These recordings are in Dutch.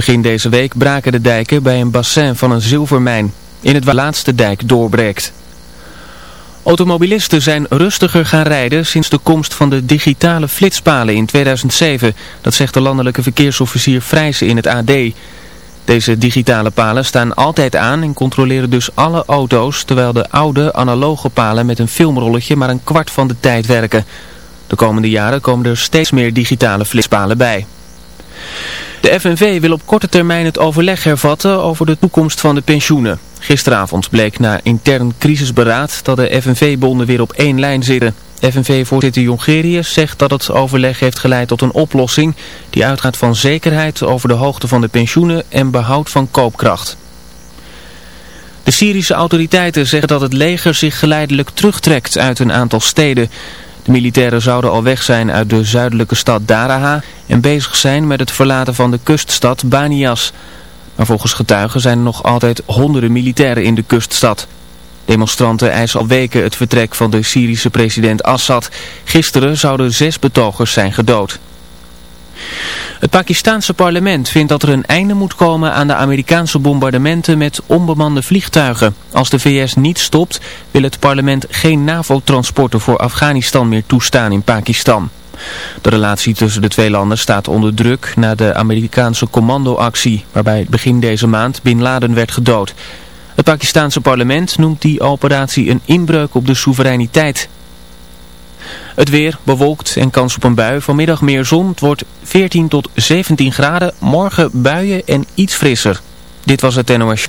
Begin deze week braken de dijken bij een bassin van een zilvermijn. In het laatste dijk doorbreekt. Automobilisten zijn rustiger gaan rijden sinds de komst van de digitale flitspalen in 2007. Dat zegt de landelijke verkeersofficier Vrijsen in het AD. Deze digitale palen staan altijd aan en controleren dus alle auto's, terwijl de oude analoge palen met een filmrolletje maar een kwart van de tijd werken. De komende jaren komen er steeds meer digitale flitspalen bij. De FNV wil op korte termijn het overleg hervatten over de toekomst van de pensioenen. Gisteravond bleek na intern crisisberaad dat de FNV-bonden weer op één lijn zitten. FNV-voorzitter Jongerius zegt dat het overleg heeft geleid tot een oplossing die uitgaat van zekerheid over de hoogte van de pensioenen en behoud van koopkracht. De Syrische autoriteiten zeggen dat het leger zich geleidelijk terugtrekt uit een aantal steden. Militairen zouden al weg zijn uit de zuidelijke stad Daraha en bezig zijn met het verlaten van de kuststad Banias. Maar volgens getuigen zijn er nog altijd honderden militairen in de kuststad. Demonstranten eisen al weken het vertrek van de Syrische president Assad. Gisteren zouden zes betogers zijn gedood. Het Pakistanse parlement vindt dat er een einde moet komen aan de Amerikaanse bombardementen met onbemande vliegtuigen. Als de VS niet stopt, wil het parlement geen NAVO-transporten voor Afghanistan meer toestaan in Pakistan. De relatie tussen de twee landen staat onder druk na de Amerikaanse commandoactie, waarbij begin deze maand Bin Laden werd gedood. Het Pakistanse parlement noemt die operatie een inbreuk op de soevereiniteit. Het weer bewolkt en kans op een bui. Vanmiddag meer zon. Het wordt 14 tot 17 graden. Morgen buien en iets frisser. Dit was het NOS.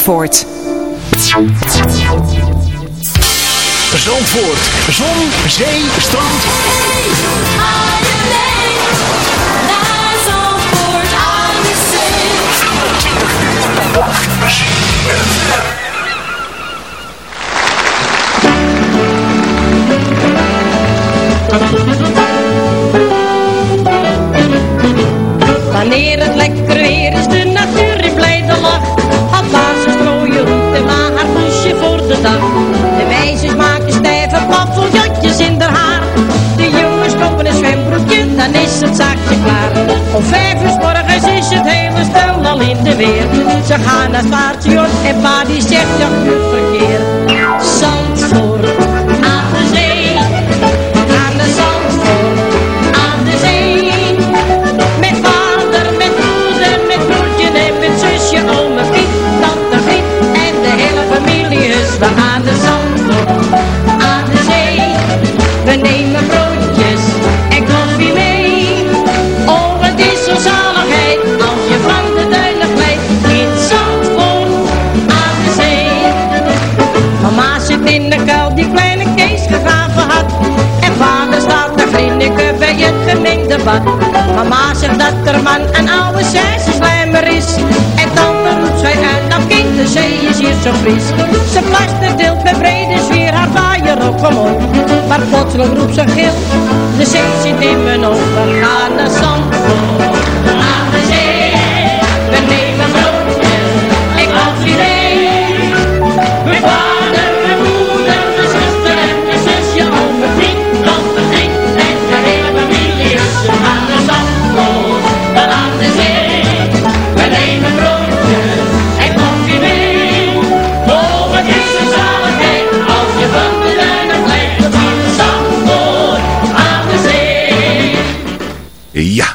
Zandvoort. Zandvoort. Zon, zee, strand. Zandvoort Wanneer het lekker weer is, de natuur het zaakje klaar. Om vijf uur morgens is het hele stel al in de weer. Ze gaan naar station en pa die zegt ja, verkeer. Maar plotseling roept ze gil, de zee zit in mijn ogen.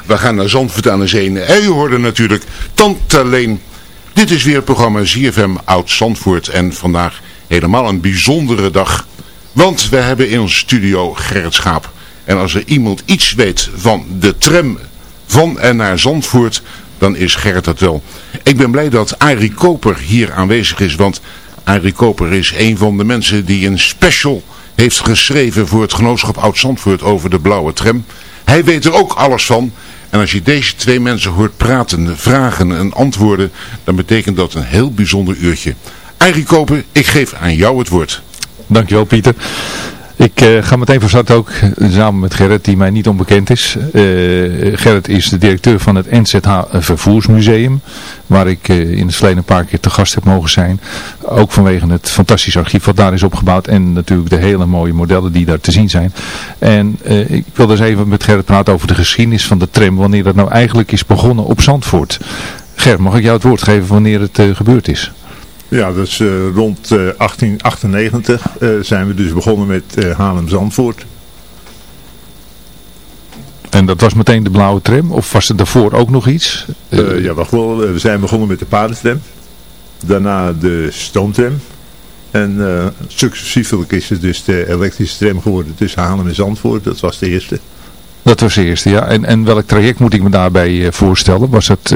We gaan naar Zandvoort aan de Zee. En u hoorde natuurlijk Tante Leen Dit is weer het programma ZFM Oud Zandvoort en vandaag helemaal een bijzondere dag. Want we hebben in onze studio Gerrit Schaap. En als er iemand iets weet van de tram van en naar Zandvoort, dan is Gerrit dat wel. Ik ben blij dat Arie Koper hier aanwezig is, want Arie Koper is een van de mensen die een special heeft geschreven voor het genootschap Oud Zandvoort over de blauwe tram. Hij weet er ook alles van. En als je deze twee mensen hoort praten, vragen en antwoorden, dan betekent dat een heel bijzonder uurtje. Arie Koper, ik geef aan jou het woord. Dankjewel Pieter. Ik uh, ga meteen van start ook eh, samen met Gerrit, die mij niet onbekend is. Uh, Gerrit is de directeur van het NZH Vervoersmuseum, waar ik in het verleden een paar keer te gast heb mogen zijn. Ook vanwege het fantastische archief wat daar is opgebouwd en natuurlijk de hele mooie modellen die daar te zien zijn. En ik wil dus even met Gerrit praten over de geschiedenis van de tram, wanneer dat nou eigenlijk is begonnen op Zandvoort. Gerrit, mag ik jou het woord geven wanneer het gebeurd is? Ja, dat is uh, rond uh, 1898 uh, zijn we dus begonnen met Haarlem-Zandvoort. En dat was meteen de blauwe tram? Of was er daarvoor ook nog iets? ja, wacht wel. We zijn begonnen met de paardentram. Daarna de stoomtram. En successievelijk is het dus de elektrische tram geworden tussen Haarlem en Zandvoort. Dat was de eerste. Dat was de eerste, ja. En, en welk traject moet ik me daarbij voorstellen? Was het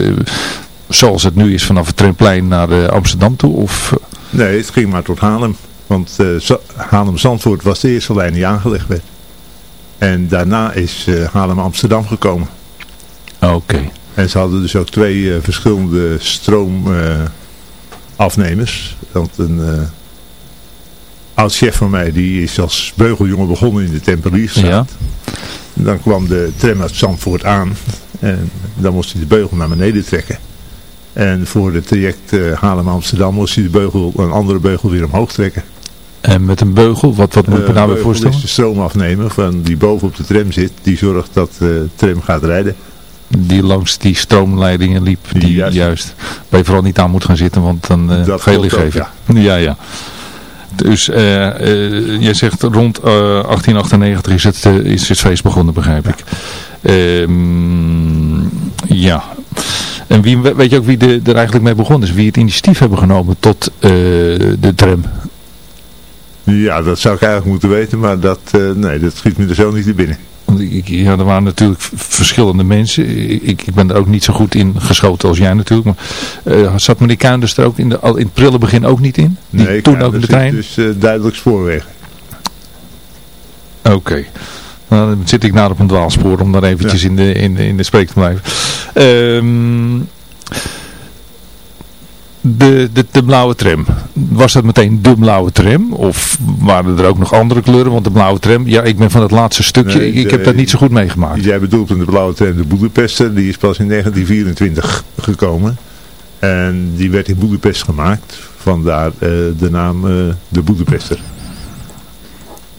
zoals het nu is vanaf het Tremplein naar uh, Amsterdam toe? Of? Nee, het ging maar tot Haarlem. Want uh, Haarlem-Zandvoort was de eerste lijn die aangelegd werd. En daarna is Haarlem-Amsterdam gekomen. Oké. En ze hadden dus ook twee verschillende stroomafnemers. want een oud chef van mij, die is als beugeljongen begonnen in de Tempelierstraat. Ja. Dan kwam de tram uit Zandvoort aan. En dan moest hij de beugel naar beneden trekken. En voor het traject uh, Haarlem-Amsterdam moest hij de beugel, een andere beugel weer omhoog trekken. En met een beugel, wat, wat moet ik me daarbij nou voorstellen? is de stroom afnemen van die boven op de tram zit, die zorgt dat de tram gaat rijden. Die langs die stroomleidingen liep, die, juist. juist. Waar je vooral niet aan moet gaan zitten, want dan uh, ga je geven. Ja. ja, ja. Dus uh, uh, jij zegt rond 1898 is het, is het feest begonnen, begrijp ik. Ehm, ja, en wie, weet je ook wie de, er eigenlijk mee begonnen is? Wie het initiatief hebben genomen tot uh, de tram? Ja, dat zou ik eigenlijk moeten weten, maar dat, uh, nee, dat schiet me er zo niet in binnen. Want ik, ja, er waren natuurlijk verschillende mensen. Ik, ik ben er ook niet zo goed in geschoten als jij natuurlijk. Maar uh, zat meneer Kuinders er ook in, de, al in het prille begin ook niet in? Die nee, toen ook in de trein? dus duidelijk spoorwegen. Oké. Okay. Nou, dan zit ik naar op een dwaalspoor om daar eventjes in, de, in, de, in de spreek te blijven. Um, de, de, de blauwe tram. Was dat meteen de blauwe tram? Of waren er ook nog andere kleuren? Want de blauwe tram, ja, ik ben van het laatste stukje. Nee, ik, ik, heb dat niet zo goed meegemaakt. Jij bedoelt de blauwe tram, de Boedapester. Die is pas in 1924 gekomen. En die werd in Boedapest gemaakt. Vandaar uh, de naam uh, de Boedapester.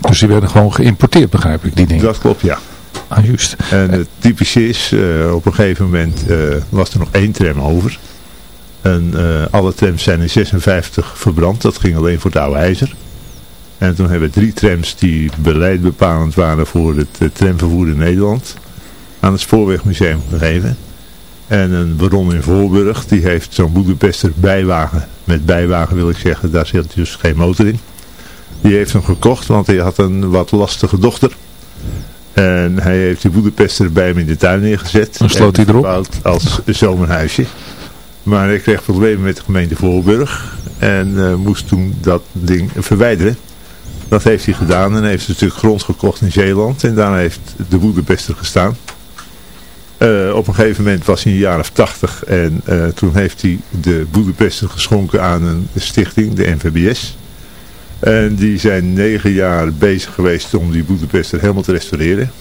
Dus die werden gewoon geïmporteerd, begrijp ik, die dingen? Dat klopt, ja. Ah, juist. En het typische is, uh, op een gegeven moment uh, was er nog één tram over. En uh, alle trams zijn in 56 verbrand. Dat ging alleen voor het oude ijzer. En toen hebben we drie trams die beleidbepalend waren voor het tramvervoer in Nederland aan het Spoorwegmuseum gegeven. En een baron in Voorburg, die heeft zo'n Boedapester bijwagen. Met bijwagen wil ik zeggen, daar zit dus geen motor in. Die heeft hem gekocht, want hij had een wat lastige dochter. En hij heeft die Boedapester bij hem in de tuin neergezet. En sloot hij erop? als zomerhuisje. Maar hij kreeg problemen met de gemeente Voorburg. En uh, moest toen dat ding verwijderen. Dat heeft hij gedaan en heeft een stuk grond gekocht in Zeeland. En daarna heeft de Boedapester gestaan. Uh, op een gegeven moment was hij in de jaren 80 en uh, toen heeft hij de Boedapester geschonken aan een stichting, de NVBS. En die zijn negen jaar bezig geweest om die Boedapester helemaal te restaureren.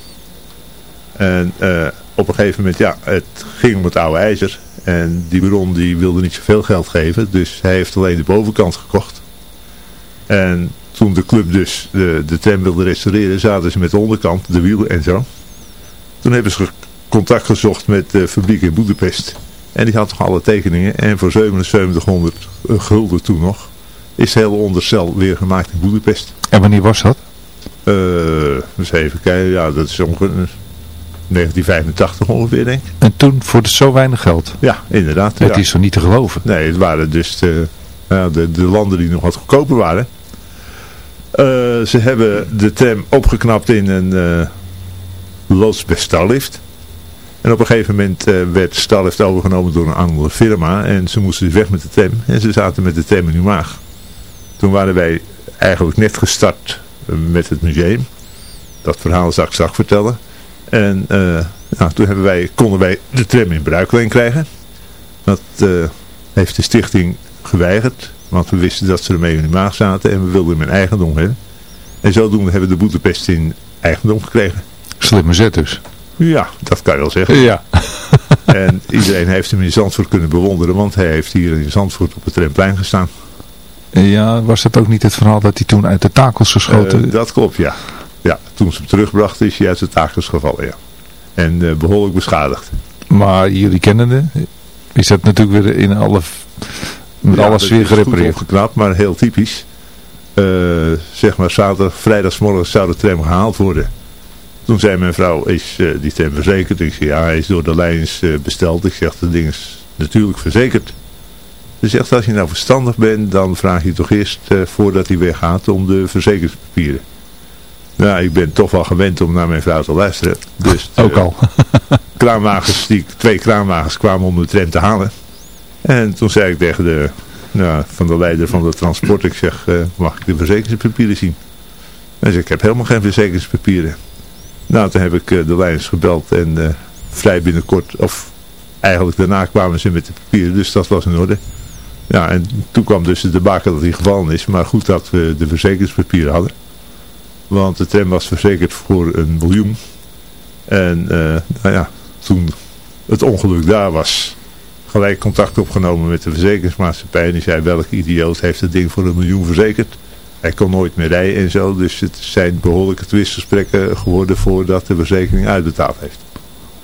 En uh, op een gegeven moment, ja, het ging om het oude ijzer. En die baron die wilde niet zoveel geld geven, dus hij heeft alleen de bovenkant gekocht. En toen de club dus de, de tram wilde restaureren, zaten ze met de onderkant, de wielen en zo. Toen hebben ze contact gezocht met de fabriek in Boedapest. En die had toch alle tekeningen. En voor 7700 gulden toen nog is het hele onderstel weer gemaakt in Boedapest. En wanneer was dat? Uh, eens even kijken, ja, dat is ongeveer 1985 ongeveer, denk ik. En toen voor zo weinig geld. Ja, inderdaad. Het ja. is toch niet te geloven? Nee, het waren dus de, de, de landen die nog wat goedkoper waren. Eh, ze hebben de tram opgeknapt in een eh loods bij Starlift. En op een gegeven moment eh, werd Starlift overgenomen door een andere firma. En ze moesten dus weg met de tram. En ze zaten met de tram in hun maag. Toen waren wij eigenlijk net gestart eh, met het museum. Dat verhaal zal ik straks vertellen. En eh, nou, toen hebben wij, konden wij de tram in bruikleen krijgen. Dat eh, heeft de stichting geweigerd. Want we wisten dat ze ermee in de maag zaten. En we wilden hem in eigendom hebben. En zodoende hebben we de Boetepest in eigendom gekregen. Slimme zet dus. Ja, dat kan je wel zeggen. Ja. En iedereen heeft hem in Zandvoort kunnen bewonderen. Want hij heeft hier in Zandvoort op het tramplein gestaan. Ja, was dat ook niet het verhaal dat hij toen uit de takels geschoten... Eh, dat klopt, ja. Ja, toen ze hem terugbrachten is hij uit de takels gevallen, ja. En eh, behoorlijk beschadigd. Maar jullie kennende, is dat natuurlijk weer in alle, met Ja, alles weer gerepareerd. opgeknapt, maar heel typisch. Eh, zeg maar zaterdag, vrijdagsmorgen zou de tram gehaald worden. Toen zei mijn vrouw, is die tram verzekerd? Ik zei, ja, hij is door de lijns besteld. Ik zeg, dat ding is natuurlijk verzekerd. Ze zegt, als je nou verstandig bent, dan vraag je toch eerst eh, voordat hij weggaat om de verzekeringspapieren. Nou, ik ben toch wel gewend om naar mijn vrouw te luisteren. Dus Ook eh, al. kraanwagens, die, twee kraanwagens kwamen om de tram te halen. En toen zei ik tegen de, nou, van de leider van de transport, ik zeg, eh, mag ik de verzekeringspapieren zien? Hij zei, ik heb helemaal geen verzekeringspapieren. Nou, toen heb ik de lijns gebeld en vrij binnenkort, of eigenlijk daarna kwamen ze met de papieren, dus dat was in orde. Ja, en toen kwam dus de baken dat hij gevallen is, maar goed dat we de verzekeringspapieren hadden. Want de tram was verzekerd voor een miljoen. En eh, nou ja, toen het ongeluk daar was, gelijk contact opgenomen met de verzekeringsmaatschappij. En die zei, welke idioot heeft het ding voor een miljoen verzekerd? Hij kon nooit meer rijden en zo. Dus het zijn behoorlijke twistgesprekken geworden voordat de verzekering uitbetaald heeft.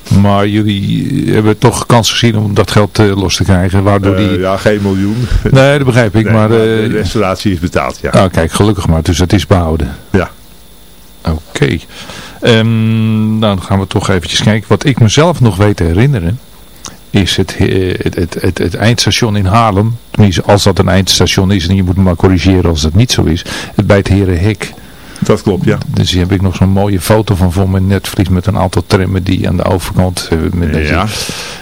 Maar jullie hebben toch kans gezien om dat geld eh, los te krijgen. Waardoor Eh, die... ja, geen miljoen. Nee, dat begrijp ik. Nee, maar, de eh, restauratie is betaald, ja. ah, kijk, gelukkig maar. Dus het is behouden. Ja. Oké. Ehm, nou, dan gaan we toch eventjes kijken. Wat ik mezelf nog weet te herinneren, is het, het, het, het, het eindstation in Haarlem. Tenminste, als dat een eindstation is, en je moet me maar corrigeren als dat niet zo is. Het bij het Herenhek. Dat klopt, ja. Dus hier heb ik nog zo'n mooie foto van voor mijn netvlies met een aantal trammen die aan de overkant... eh, met Ja.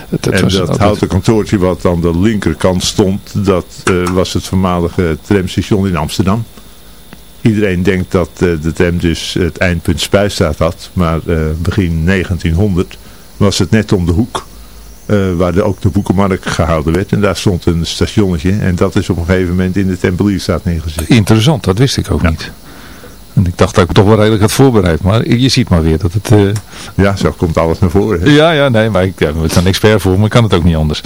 dat, en was dat altijd- houten kantoortje wat aan de linkerkant stond, dat eh, was het voormalige tramstation in Amsterdam. Iedereen denkt dat eh, de tram dus het eindpunt Spuistraat had, maar begin 1900 was het net om de hoek. waar de, ook de boekenmarkt gehouden werd. En daar stond een stationnetje. En dat is op een gegeven moment in de Tempelierstraat neergezet. Interessant, dat wist ik ook Ja. niet. En ik dacht dat ik het toch wel redelijk had voorbereid. Maar je ziet maar weer dat het... eh, Ja, zo komt alles naar voren. hè. Ja, ja, nee, maar ik ben er een expert voor, maar ik kan het ook niet anders.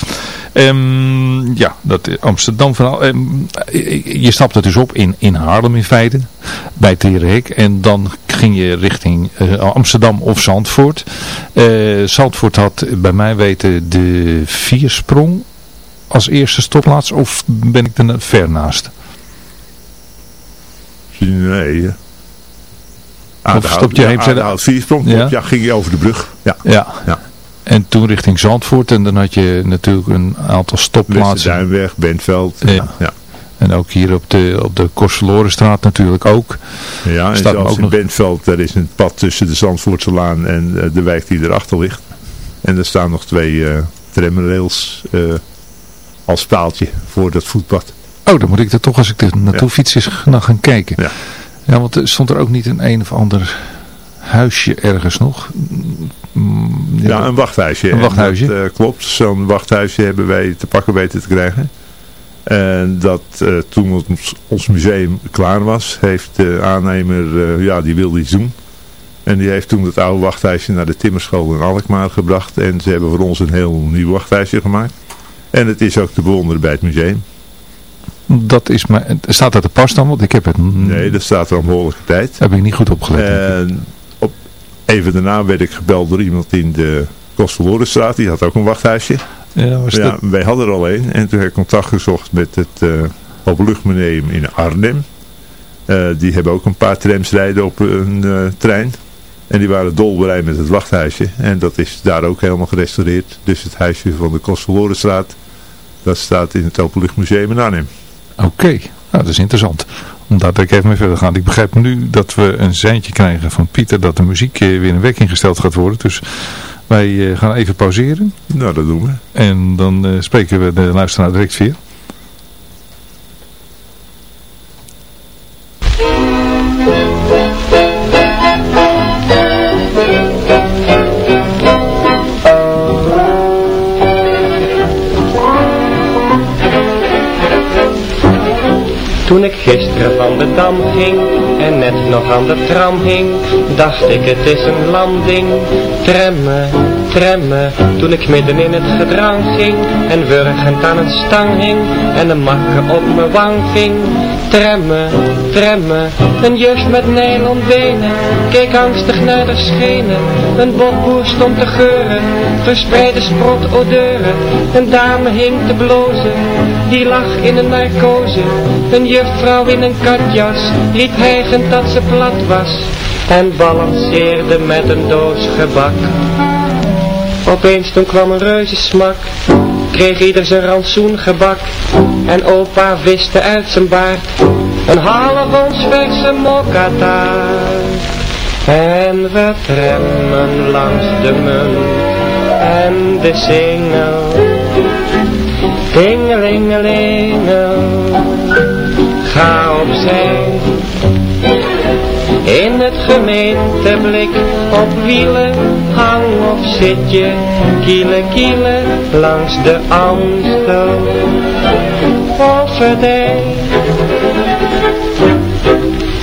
Ehm, ja, dat Amsterdam verhaal. Ehm, je stapte dus op in, in Haarlem in feite, bij Terenhek. En dan ging je richting eh, Amsterdam of Zandvoort. Eh, Zandvoort had bij mij weten de viersprong als eerste stopplaats, of ben ik er ver naast? Nee. Of stopt je heen- Aardehout Viersprong, klopt. Ja. ja, ging je over de brug. Ja. Ja. Ja. En toen richting Zandvoort en dan had je natuurlijk een aantal stopplaatsen. Westerduinweg, Bentveld. Ja. Ja. Ja. En ook hier op de, op de Korselorenstraat natuurlijk ook. Ja, en Staat zelfs ook in nog- Bentveld, daar is een pad tussen de Zandvoortse Laan en eh, de wijk die erachter ligt. En er staan nog twee eh tramrails eh, als paaltje voor dat voetpad. Oh, dan moet ik er toch als ik er naartoe Ja. fiets eens naar gaan kijken. Ja. Ja, want er stond er ook niet een een of ander huisje ergens nog. Mm, Ja, een wachthuisje. Een En wachthuisje. Dat, eh, klopt, zo'n wachthuisje hebben wij te pakken weten te krijgen. En dat eh, toen ons, ons museum klaar was, heeft de aannemer, eh, ja, die wilde iets doen. En die heeft toen het oude wachthuisje naar de timmerschool in Alkmaar gebracht. En ze hebben voor ons een heel nieuw wachthuisje gemaakt. En het is ook te bewonderen bij het museum. Dat is mijn, staat dat er pas dan? Want ik heb het Nee, dat staat er al een behoorlijke tijd. heb ik niet goed opgelet. En op, even daarna werd ik gebeld door iemand in de Kostverlorenstraat. Die had ook een wachthuisje. ja, was Ja, wij hadden er al een. En toen heb ik contact gezocht met het uh, Openluchtmuseum in Arnhem. Eh, die hebben ook een paar trams rijden op een eh, trein. En die waren dolblij met het wachthuisje. En dat is daar ook helemaal gerestaureerd. Dus het huisje van de Kostverlorenstraat, dat staat in het Openluchtmuseum in Arnhem. Oké, nou, dat is interessant. Om daar ik even mee verder gaan. Ik begrijp nu dat we een seintje krijgen van Pieter dat de muziek eh, weer in werking gesteld gaat worden. Dus wij eh, gaan even pauzeren. Nou, dat doen we. En dan eh, spreken we de luisteraar direct weer. Van de dam ging en net nog aan de tram hing, dacht ik het is een landing. Tremmen, tremmen, toen ik midden in het gedrang ging en wurgend aan een stang hing en een makker op mijn wang ving. Tremmen, tremmen, een juf met nylonbenen, keek angstig naar de schenen. Een bokboer stond te geuren, verspreide sprot odeuren. Een dame hing te blozen, die lag in een narcose. Een juffrouw in een katjas, riep dat ze plat was. En balanceerde met een doos gebak. Opeens toen kwam een reuze smak, kreeg ieder zijn rantsoen gebak. En opa viste uit zijn baard, een half ons verse mokkataart. En we tremmen langs de munt en de singel. Tingelingelingel, ga opzij. Gemeenteblik op wielen, hang of zit je, kielen langs de Amstel. Offerdijk.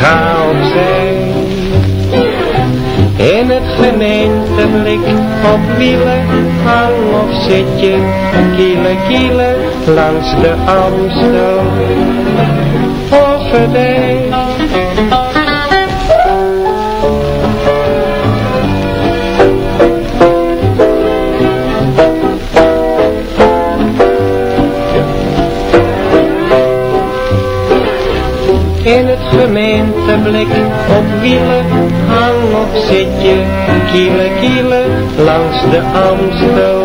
ga opzij. In het gemeenteblik op wielen, hang of zit je, kielen kielen, langs de Amstel. Offerdijk. Gemeenteblik op wielen, hang of zit je, kielen langs de Amstel.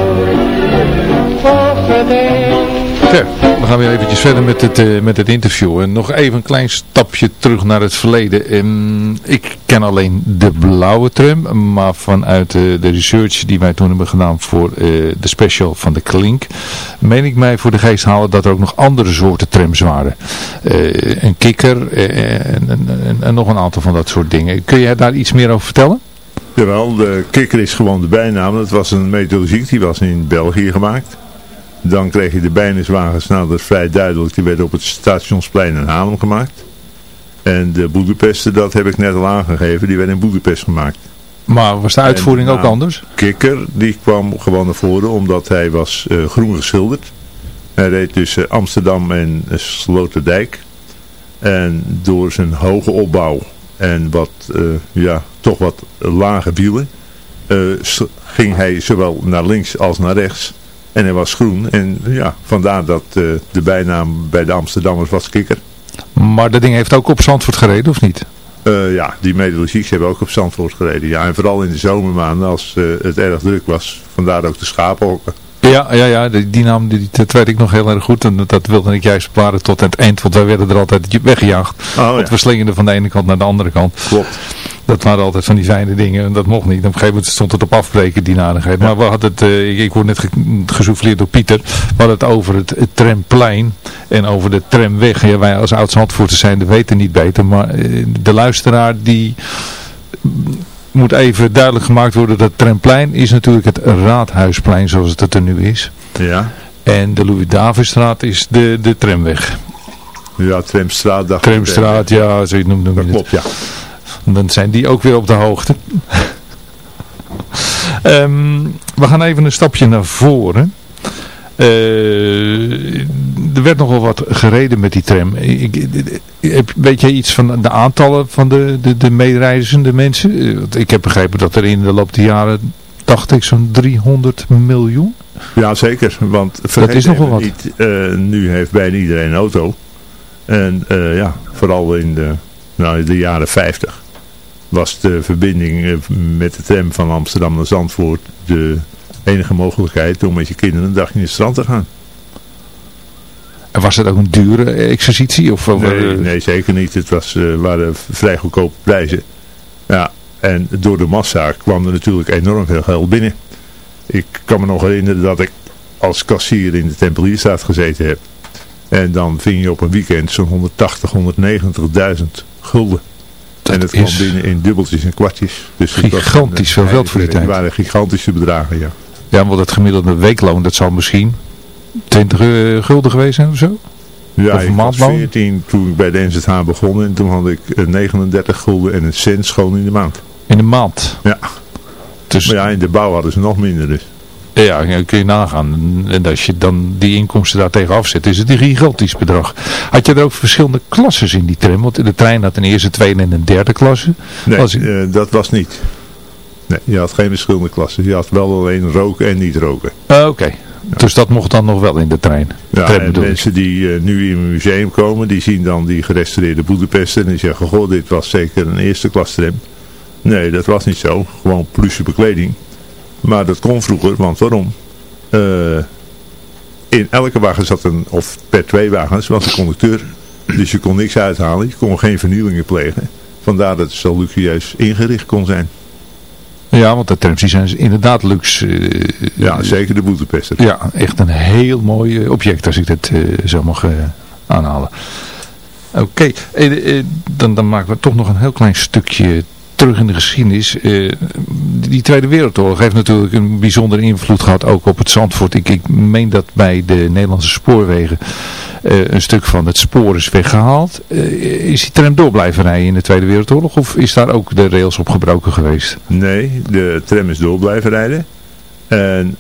Offerdijk. We gaan weer eventjes verder met het, eh, met het interview. En nog even een klein stapje terug naar het verleden. Ehm, ik ken alleen de blauwe tram, maar vanuit eh, de research die wij toen hebben gedaan voor eh, de special van de Klink, meen ik mij voor de geest halen dat er ook nog andere soorten trams waren. Een kikker en, en, en- nog een aantal van dat soort dingen. Kun jij daar iets meer over vertellen? Jawel, de kikker is gewoon de bijnaam. Dat was een methodologiek, die was in België gemaakt. Dan kreeg je de bijniswagens, nou dat is vrij duidelijk, die werden op het stationsplein in Haarlem gemaakt. En de Boedapesten, dat heb ik net al aangegeven, die werden in Boedapest gemaakt. Maar was de uitvoering En, ook anders? Kikker, die kwam gewoon naar voren omdat hij was eh, groen geschilderd. Hij reed tussen Amsterdam en eh, Sloterdijk. En door zijn hoge opbouw en wat, eh, ja, toch wat lage wielen, ging hij zowel naar links als naar rechts. En hij was groen. En ja, vandaar dat eh, de bijnaam bij de Amsterdammers was Kikker. Maar dat ding heeft ook op Zandvoort gereden, of niet? Eh, ja, die methodologiek hebben ook op Zandvoort gereden. Ja, en vooral in de zomermaanden als eh, het erg druk was. Vandaar ook de schapenhokken. Ja, ja, ja die, die naam die, dat weet ik nog heel erg goed. En dat, wilde ik juist bewaren tot het eind. Want wij werden er altijd weggejaagd. Oh, want we slingerden van de ene kant naar de andere kant. Klopt. Dat waren altijd van die fijne dingen. En dat mocht niet. Op een gegeven moment stond het op afbreken, die nadigheid. Maar we hadden het, eh, ik, ik word net ge gesouffleerd door Pieter. We hadden het over het, het tramplein. En over de tramweg. Ja, wij als oud-Zandvoorters zijn de weten niet beter. Maar eh, de luisteraar die moet even duidelijk gemaakt worden. Dat tramplein is natuurlijk het Raadhuisplein zoals het er nu is. Ja. En de Louis-Davidstraat is de, de tramweg. Ja, Tramstraat. dacht ik. Ja, zo noem, noem je Dat het. klopt, ja. Dan zijn die ook weer op de hoogte. Ehm, we gaan even een stapje naar voren. Eh, er werd nogal wat gereden met die tram. Ik, weet jij iets van de aantallen van de, de, de meereizende mensen? Eh, Ik heb begrepen dat er in de loop der jaren, dacht ik, zo'n 300 miljoen. Ja, zeker. Want vergeet is nogal wat. Niet, eh, nu heeft bijna iedereen een auto. En ja, vooral in de, nou, de jaren 50 was de verbinding met de tram van Amsterdam naar Zandvoort de enige mogelijkheid om met je kinderen een dagje in het strand te gaan. En was het ook een dure exercitie? Of, Nee, eh, nee zeker niet. Het was, eh, waren vrij goedkope prijzen. Ja, en door de massa kwam er natuurlijk enorm veel geld binnen. Ik kan me nog herinneren dat ik als kassier in de Tempelierstraat gezeten heb. En dan ving je op een weekend zo'n 180, 190.000 gulden. Dat en het is kwam binnen in dubbeltjes en kwartjes. Dus gigantisch veel een- geld voor die tijd. Het waren gigantische bedragen, ja. Ja, want het gemiddelde weekloon, dat zal misschien 20 eh, gulden geweest zijn of zo? Ja, Of ik was maandloon? 14 toen ik bij de NZH begon. En toen had ik eh, 39 gulden en een cent schoon in de maand. In een maand. Ja. Dus Maar ja, in de bouw hadden ze nog minder dus. ja, kun je nagaan. En als je dan die inkomsten daar tegen afzet, is het een gigantisch bedrag. Had je er ook verschillende klasses in die tram? Want de trein had een eerste, tweede en een derde klasse. Nee, ik- eh, dat was niet. Nee, je had geen verschillende klassen. Je had wel alleen roken en niet roken. Ah, Oké. Dus dat mocht dan nog wel in de trein. Ja, en mensen die eh, nu in een museum komen, die zien dan die gerestaureerde Boedapest en die zeggen, goh, dit was zeker een eerste klas tram. Nee, dat was niet zo. Gewoon pluche bekleding. Maar dat kon vroeger, want waarom? Eh, in elke wagen zat een, of per twee wagens, was een conducteur. Dus je kon niks uithalen, je kon geen vernielingen plegen. Vandaar dat het zo luxueus ingericht kon zijn. Ja, want de trams die zijn inderdaad luxe. eh, Ja, zeker de Boedapester. Ja, echt een heel mooi eh, object als ik dat eh, zo mag aanhalen. Oké, dan, dan maken we toch nog een heel klein stukje terug in de geschiedenis. Eh, die Tweede Wereldoorlog heeft natuurlijk een bijzondere invloed gehad ook op het Zandvoort. Ik, ik meen dat bij de Nederlandse spoorwegen eh, een stuk van het spoor is weggehaald. Eh, is die tram door blijven rijden in de Tweede Wereldoorlog of is daar ook de rails op gebroken geweest? Nee, de tram is door blijven rijden. En,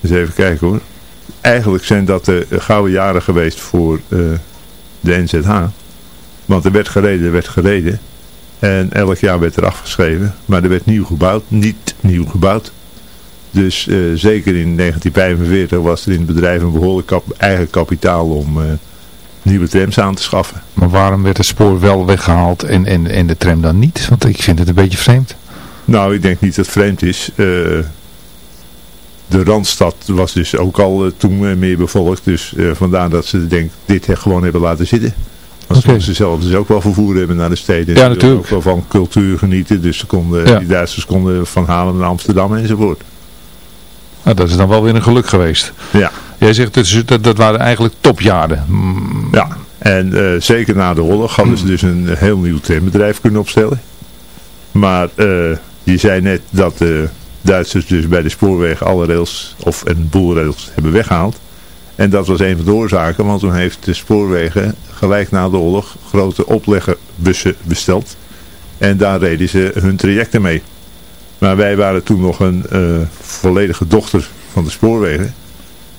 eens even kijken hoor. Eigenlijk zijn dat de gouden jaren geweest voor de NZH. Want er werd gereden, er werd gereden. En elk jaar werd er afgeschreven. Maar er werd nieuw gebouwd, niet nieuw gebouwd. Dus eh, zeker in 1945 was er in het bedrijf een behoorlijk kap- eigen kapitaal om eh, nieuwe trams aan te schaffen. Maar waarom werd het spoor wel weggehaald en, en, en de tram dan niet? Want ik vind het een beetje vreemd. Nou, ik denk niet dat het vreemd is. Eh, de Randstad was dus ook al toen meer bevolkt. Dus vandaar dat ze denk, dit gewoon hebben laten zitten. Want Oké. ze zelf dus ook wel vervoer hebben naar de steden. Ja, natuurlijk. ook wel van cultuur genieten. Dus ze konden, Ja. die Duitsers konden van Haarlem naar Amsterdam enzovoort. Nou, dat is dan wel weer een geluk geweest. Ja, Jij zegt dat, dat, dat waren eigenlijk topjaren. Mm, ja. En eh, zeker na de oorlog hadden ze dus een heel nieuw trambedrijf kunnen opstellen. Maar eh, je zei net dat de Duitsers dus bij de spoorwegen alle rails of een boel rails hebben weggehaald. En dat was een van de oorzaken, want toen heeft de spoorwegen gelijk na de oorlog grote opleggerbussen besteld. En daar reden ze hun trajecten mee. Maar wij waren toen nog een eh, volledige dochter van de spoorwegen.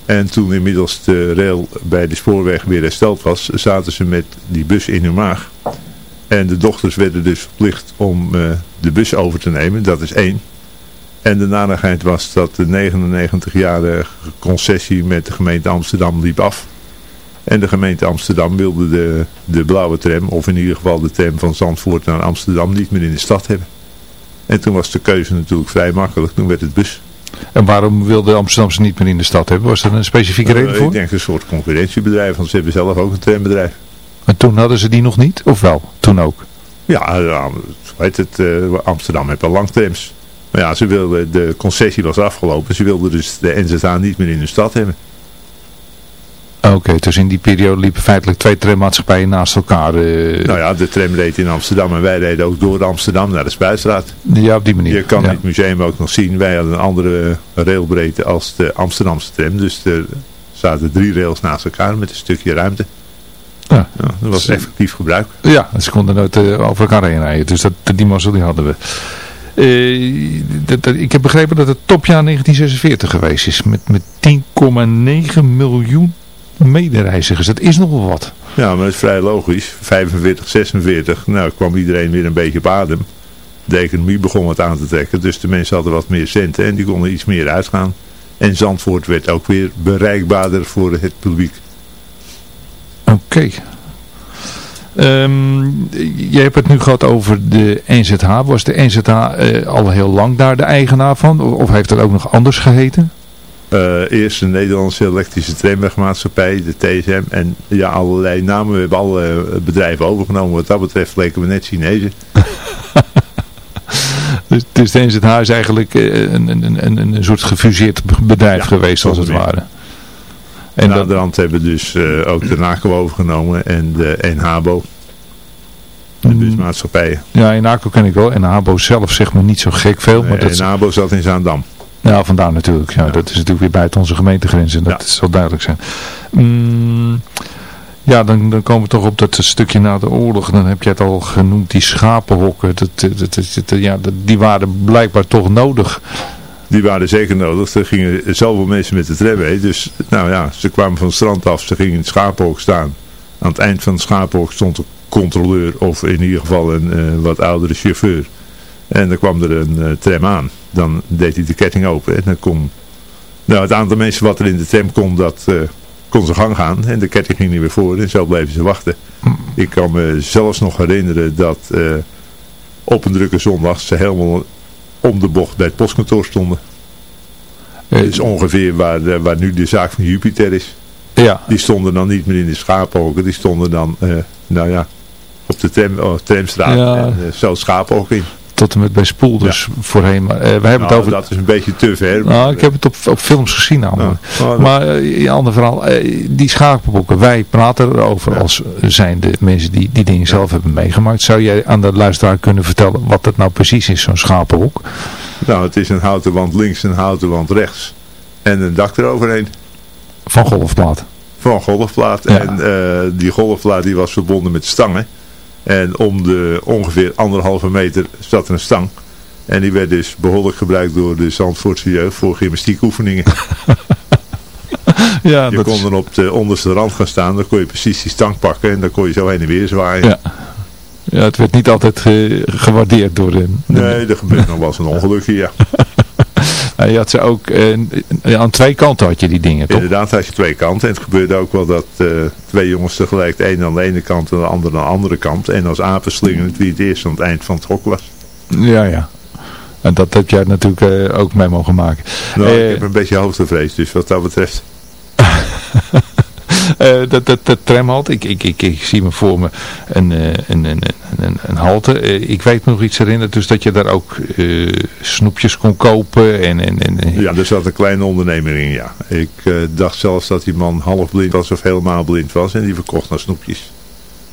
En toen inmiddels de rail bij de spoorwegen weer hersteld was, zaten ze met die bus in hun maag. En de dochters werden dus verplicht om eh, de bus over te nemen, dat is één. En de narigheid was dat de 99-jarige concessie met de gemeente Amsterdam liep af. En de gemeente Amsterdam wilde de, de blauwe tram, of in ieder geval de tram van Zandvoort naar Amsterdam, niet meer in de stad hebben. En toen was de keuze natuurlijk vrij makkelijk, toen werd het bus. En waarom wilde Amsterdamse niet meer in de stad hebben? Was er een specifieke reden Uh, voor? ik denk een soort concurrentiebedrijf, want ze hebben zelf ook een trambedrijf. En toen hadden ze die nog niet? Of wel? Toen ook? Ja, heet het, eh, Amsterdam heeft al lang trams. Maar ja, ze wilden, de concessie was afgelopen. Ze wilden dus de NZA niet meer in de stad hebben. Oké, dus in die periode liepen feitelijk twee trammaatschappijen naast elkaar. eh, Nou ja, de tram reed in Amsterdam en wij reden ook door Amsterdam naar de Spuistraat. ja, op die manier. Je kan ja. het museum ook nog zien, wij hadden een andere railbreedte als de Amsterdamse tram. Dus er zaten drie rails naast elkaar met een stukje ruimte. Ja. Ja, dat was effectief gebruik. Ja, ze konden nooit eh, over elkaar heen rijden. Dus dat, die mazzel die hadden we. Eh, dat- dat- ik heb begrepen dat het topjaar 1946 geweest is. Met, met 10,9 miljoen medereizigers. Dat is nogal wat. Ja, maar dat is vrij logisch. 45, 46, nou kwam iedereen weer een beetje op adem. De economie begon wat aan te trekken, dus de mensen hadden wat meer centen en die konden iets meer uitgaan. En Zandvoort werd ook weer bereikbaarder voor het publiek. Oké. Ehm, je hebt het nu gehad over de NZH. Was de NZH eh, al heel lang daar de eigenaar van? Of, of heeft dat ook nog anders geheten? Eh, eerst de Nederlandse elektrische tramwegmaatschappij, de TSM. En ja, allerlei namen. We hebben alle eh, bedrijven overgenomen. Wat dat betreft leken we net Chinezen. Dus, dus de NZH is eigenlijk een, een, een, een soort gefuseerd bedrijf Ja, geweest als het ware. En En dat, de hand hebben we dus eh, ook de NACO overgenomen en de NHBO. De Mm. busmaatschappijen. ja, in ACO ken ik wel. En Habo zelf zegt me niet zo gek veel. Maar dat, En NHBO zat in Zaandam. ja, vandaar natuurlijk. Ja, Dat is natuurlijk weer buiten onze gemeentegrenzen. Dat Ja. zal duidelijk zijn. Mm, ja, dan, dan komen we toch op dat stukje na de oorlog. Dan heb je het al genoemd, die schapenhokken. Dat, dat, dat, dat- dat- ja, dat- die waren blijkbaar toch nodig. Die waren zeker nodig. Er gingen zoveel mensen met de tram. Dus nou ja, ze kwamen van het strand af. Ze gingen in het schapenhok staan. Aan het eind van het schapenhok stond een controleur. Of in ieder geval een eh, wat oudere chauffeur. En dan kwam er een eh, tram aan. Dan deed hij de ketting open. En dan kon... Nou, het aantal mensen wat er in de tram kon, dat eh, kon zijn gang gaan. En de ketting ging niet weer voor. En zo bleven ze wachten. Ik kan me zelfs nog herinneren dat op een drukke zondag ze helemaal om de bocht bij het postkantoor stonden. Eh, Dat is ongeveer waar, eh, waar nu de zaak van Jupiter is. ja, Die stonden dan niet meer in de schapenhokken. Die stonden dan, eh, nou ja, op de tram, oh, tramstraat. Ja. En uh, zo in. Tot en met bij Spoel dus voorheen. Maar, eh, we hebben Nou, het over... dat is een beetje te ver. Nou, ik heb het op, op films gezien namelijk. Nou, Maar eh, een ander verhaal, eh, die schapenbokken, wij praten erover als zijn de mensen die die dingen zelf hebben meegemaakt. Zou jij aan de luisteraar kunnen vertellen wat het nou precies is, zo'n schapenhok? nou, het is een houten wand links en een houten wand rechts. En een dak eroverheen. Van golfplaat. Van golfplaat. Ja. En eh, die golfplaat die was verbonden met stangen. En om de ongeveer anderhalve meter zat er een stang. En die werd dus behoorlijk gebruikt door de Zandvoortse jeugd voor gymnastiekoefeningen. Ja, Je dat kon is, dan op de onderste rand gaan staan, dan kon je precies die stang pakken en dan kon je zo heen en weer zwaaien. Ja. ja, het werd niet altijd ge- gewaardeerd door de... de- Nee, er gebeurt nog wel eens een ongelukje, ja. Nou, je had ze ook, eh, aan twee kanten had je die dingen, toch? Inderdaad had je twee kanten. En het gebeurde ook wel dat eh, twee jongens tegelijk, de een aan de ene kant en de ander aan de andere kant. En als apen slingerend wie het eerst aan het eind van het hok was. Ja, ja. En dat heb jij natuurlijk eh, ook mee mogen maken. Nou, Eh, ik heb een beetje hoogtevrees, dus wat dat betreft. Eh, dat, dat, dat tramhalte, ik, ik, ik, ik zie me voor me een, eh, een, een, een, een halte. Eh, ik weet me nog iets herinneren, dus dat je daar ook snoepjes kon kopen. En, en, en, Ja, er zat een kleine ondernemer in, ja. Ik dacht zelfs dat die man half blind was of helemaal blind was. En die verkocht naar snoepjes.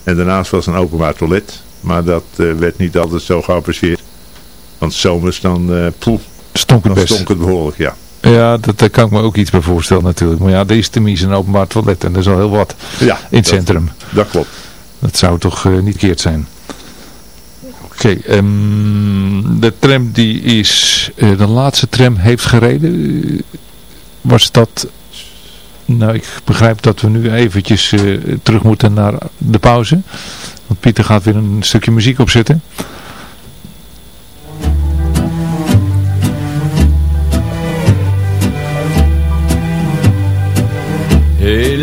En daarnaast was een openbaar toilet. Maar dat werd niet altijd zo geapprecieerd. Want zomers dan, poeh, stonk het dan best. stonk het behoorlijk, ja. Ja, dat, daar kan ik me ook iets bij voorstellen natuurlijk. Maar ja, er is tenminste een openbaar toilet en dat is al heel wat Ja, in het dat- centrum. Dat klopt. Dat zou toch eh, niet keerd zijn. Oké, ehm, de tram die is, eh, de laatste tram heeft gereden. Eh, was dat, nou ik begrijp dat we nu eventjes terug moeten naar de pauze. Want Pieter gaat weer een stukje muziek opzetten.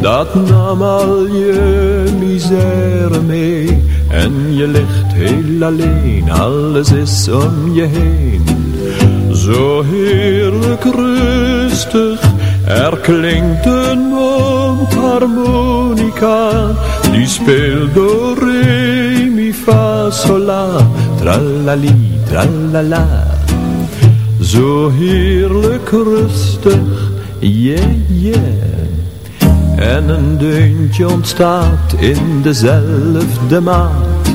Dat nam al je misère mee. En je ligt heel alleen, alles is om je heen. Zo heerlijk rustig, er klinkt een mondharmonica. Die speelt door re, mi, fa, sol, la, tralali, tralala. Zo heerlijk rustig, yeah, yeah. En een deuntje ontstaat in dezelfde maat.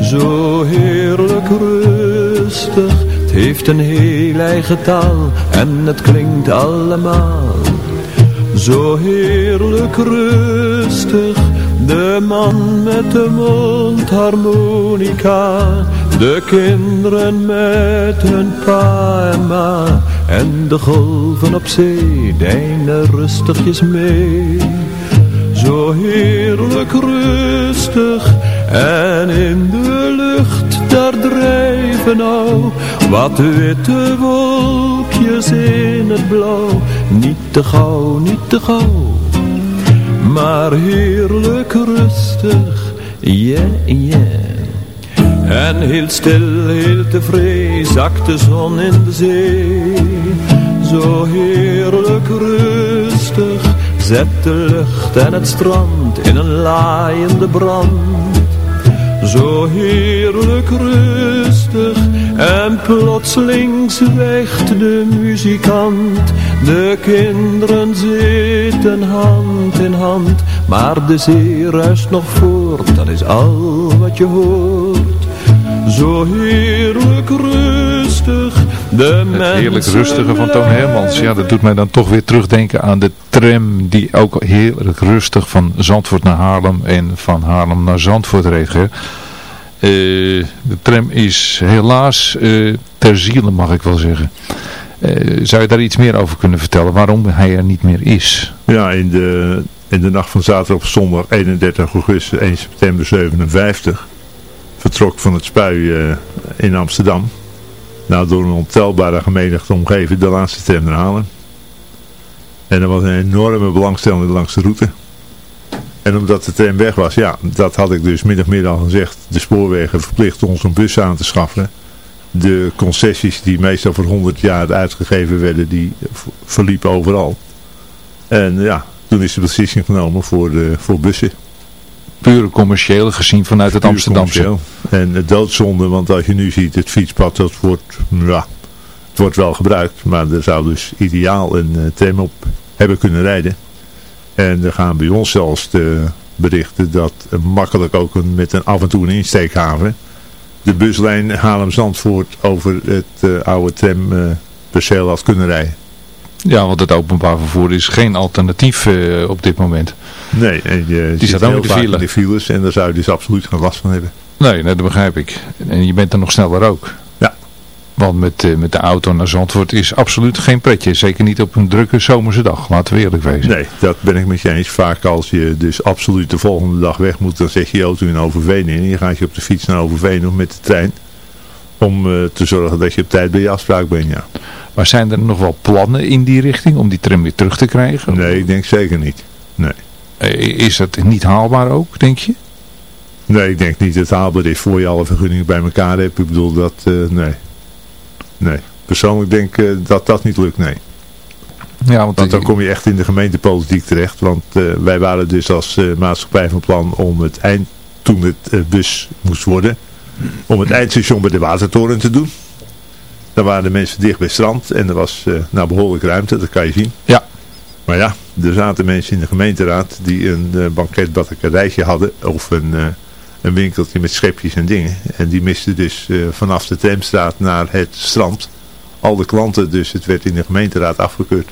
Zo heerlijk rustig, het heeft een heel eigen taal en het klinkt allemaal. Zo heerlijk rustig, de man met de mondharmonica. De kinderen met hun pa en ma. En de golven op zee deinen rustigjes mee. Zo heerlijk rustig en in de lucht daar drijven nou wat witte wolkjes in het blauw. Niet te gauw, niet te gauw, maar heerlijk rustig, yeah, yeah. En heel stil, heel tevreden, zakt de zon in de zee. Zo heerlijk rustig, zet de lucht en het strand in een laaiende brand. Zo heerlijk rustig en plotseling zwijgt de muzikant. De kinderen zitten hand in hand, maar de zee ruist nog voort, dat is al wat je hoort. Zo heerlijk rustig, de Het heerlijk rustige van Toon Hermans. Ja, dat doet mij dan toch weer terugdenken aan de tram die ook heerlijk rustig van Zandvoort naar Haarlem en van Haarlem naar Zandvoort reed. hè. Eh, de tram is helaas eh, ter ziele, mag ik wel zeggen. Eh, zou je daar iets meer over kunnen vertellen? Waarom hij er niet meer is? Ja, in de, in de nacht van zaterdag op zondag 31 augustus 1 september 57 vertrok van het spui eh, in Amsterdam. Nou, door een ontelbare gemenigte omgeven de laatste Haarlem. En er was een enorme belangstelling langs de route. En omdat de tram weg was, ja, dat had ik dus meer al gezegd. De spoorwegen verplicht ons een bus aan te schaffen. De concessies die meestal voor 100 jaar uitgegeven werden, die verliepen overal. En ja, toen is de beslissing genomen voor, de, voor bussen. Pure commercieel gezien vanuit het Puur Amsterdamse. commercieel. En het doodzonde, want als je nu ziet, het fietspad, dat wordt, ja, het wordt wel gebruikt. Maar er zou dus ideaal een eh, tram op hebben kunnen rijden. En er gaan bij ons zelfs de berichten dat eh, makkelijk ook een, met een af en toe een insteekhaven. De buslijn Haarlem-Zandvoort over het eh, oude tramperceel had kunnen rijden. Ja, want het openbaar vervoer is geen alternatief eh, op dit moment. Nee, en je Die staat ook in de files en daar zou je dus absoluut geen last van hebben. Nee, nee, dat begrijp ik. En je bent er nog sneller ook. Ja. Want met, eh, met de auto naar Zandvoort is absoluut geen pretje. Zeker niet op een drukke zomerse dag, laten we eerlijk wezen. Nee, dat ben ik met je eens. Vaak als je dus absoluut de volgende dag weg moet, dan zet je je auto in Overveen in. En je gaat je op de fiets naar Overveen of met de trein. Om eh, te zorgen dat je op tijd bij je afspraak bent, ja. Maar zijn er nog wel plannen in die richting om die tram weer terug te krijgen? Nee, ik denk zeker niet. Nee. Eh, Is dat niet haalbaar ook, denk je? Nee, ik denk niet dat het haalbaar is voor je alle vergunningen bij elkaar hebt. Ik bedoel dat, eh, nee. Nee. Persoonlijk denk ik dat dat niet lukt, nee. Ja, want, Want dan kom je echt in de gemeentepolitiek terecht. Want wij waren dus als maatschappij van plan om het eind, toen het bus moest worden, om het eindstation bij de Watertoren te doen. Daar waren de mensen dicht bij het strand en er was eh, nou behoorlijk ruimte, dat kan je zien. Ja. Maar ja, er zaten mensen in de gemeenteraad die een uh, banketbakkerijtje hadden of een, eh, een winkeltje met schepjes en dingen. En die misten dus eh, vanaf de Tramstraat naar het strand al de klanten, dus het werd in de gemeenteraad afgekeurd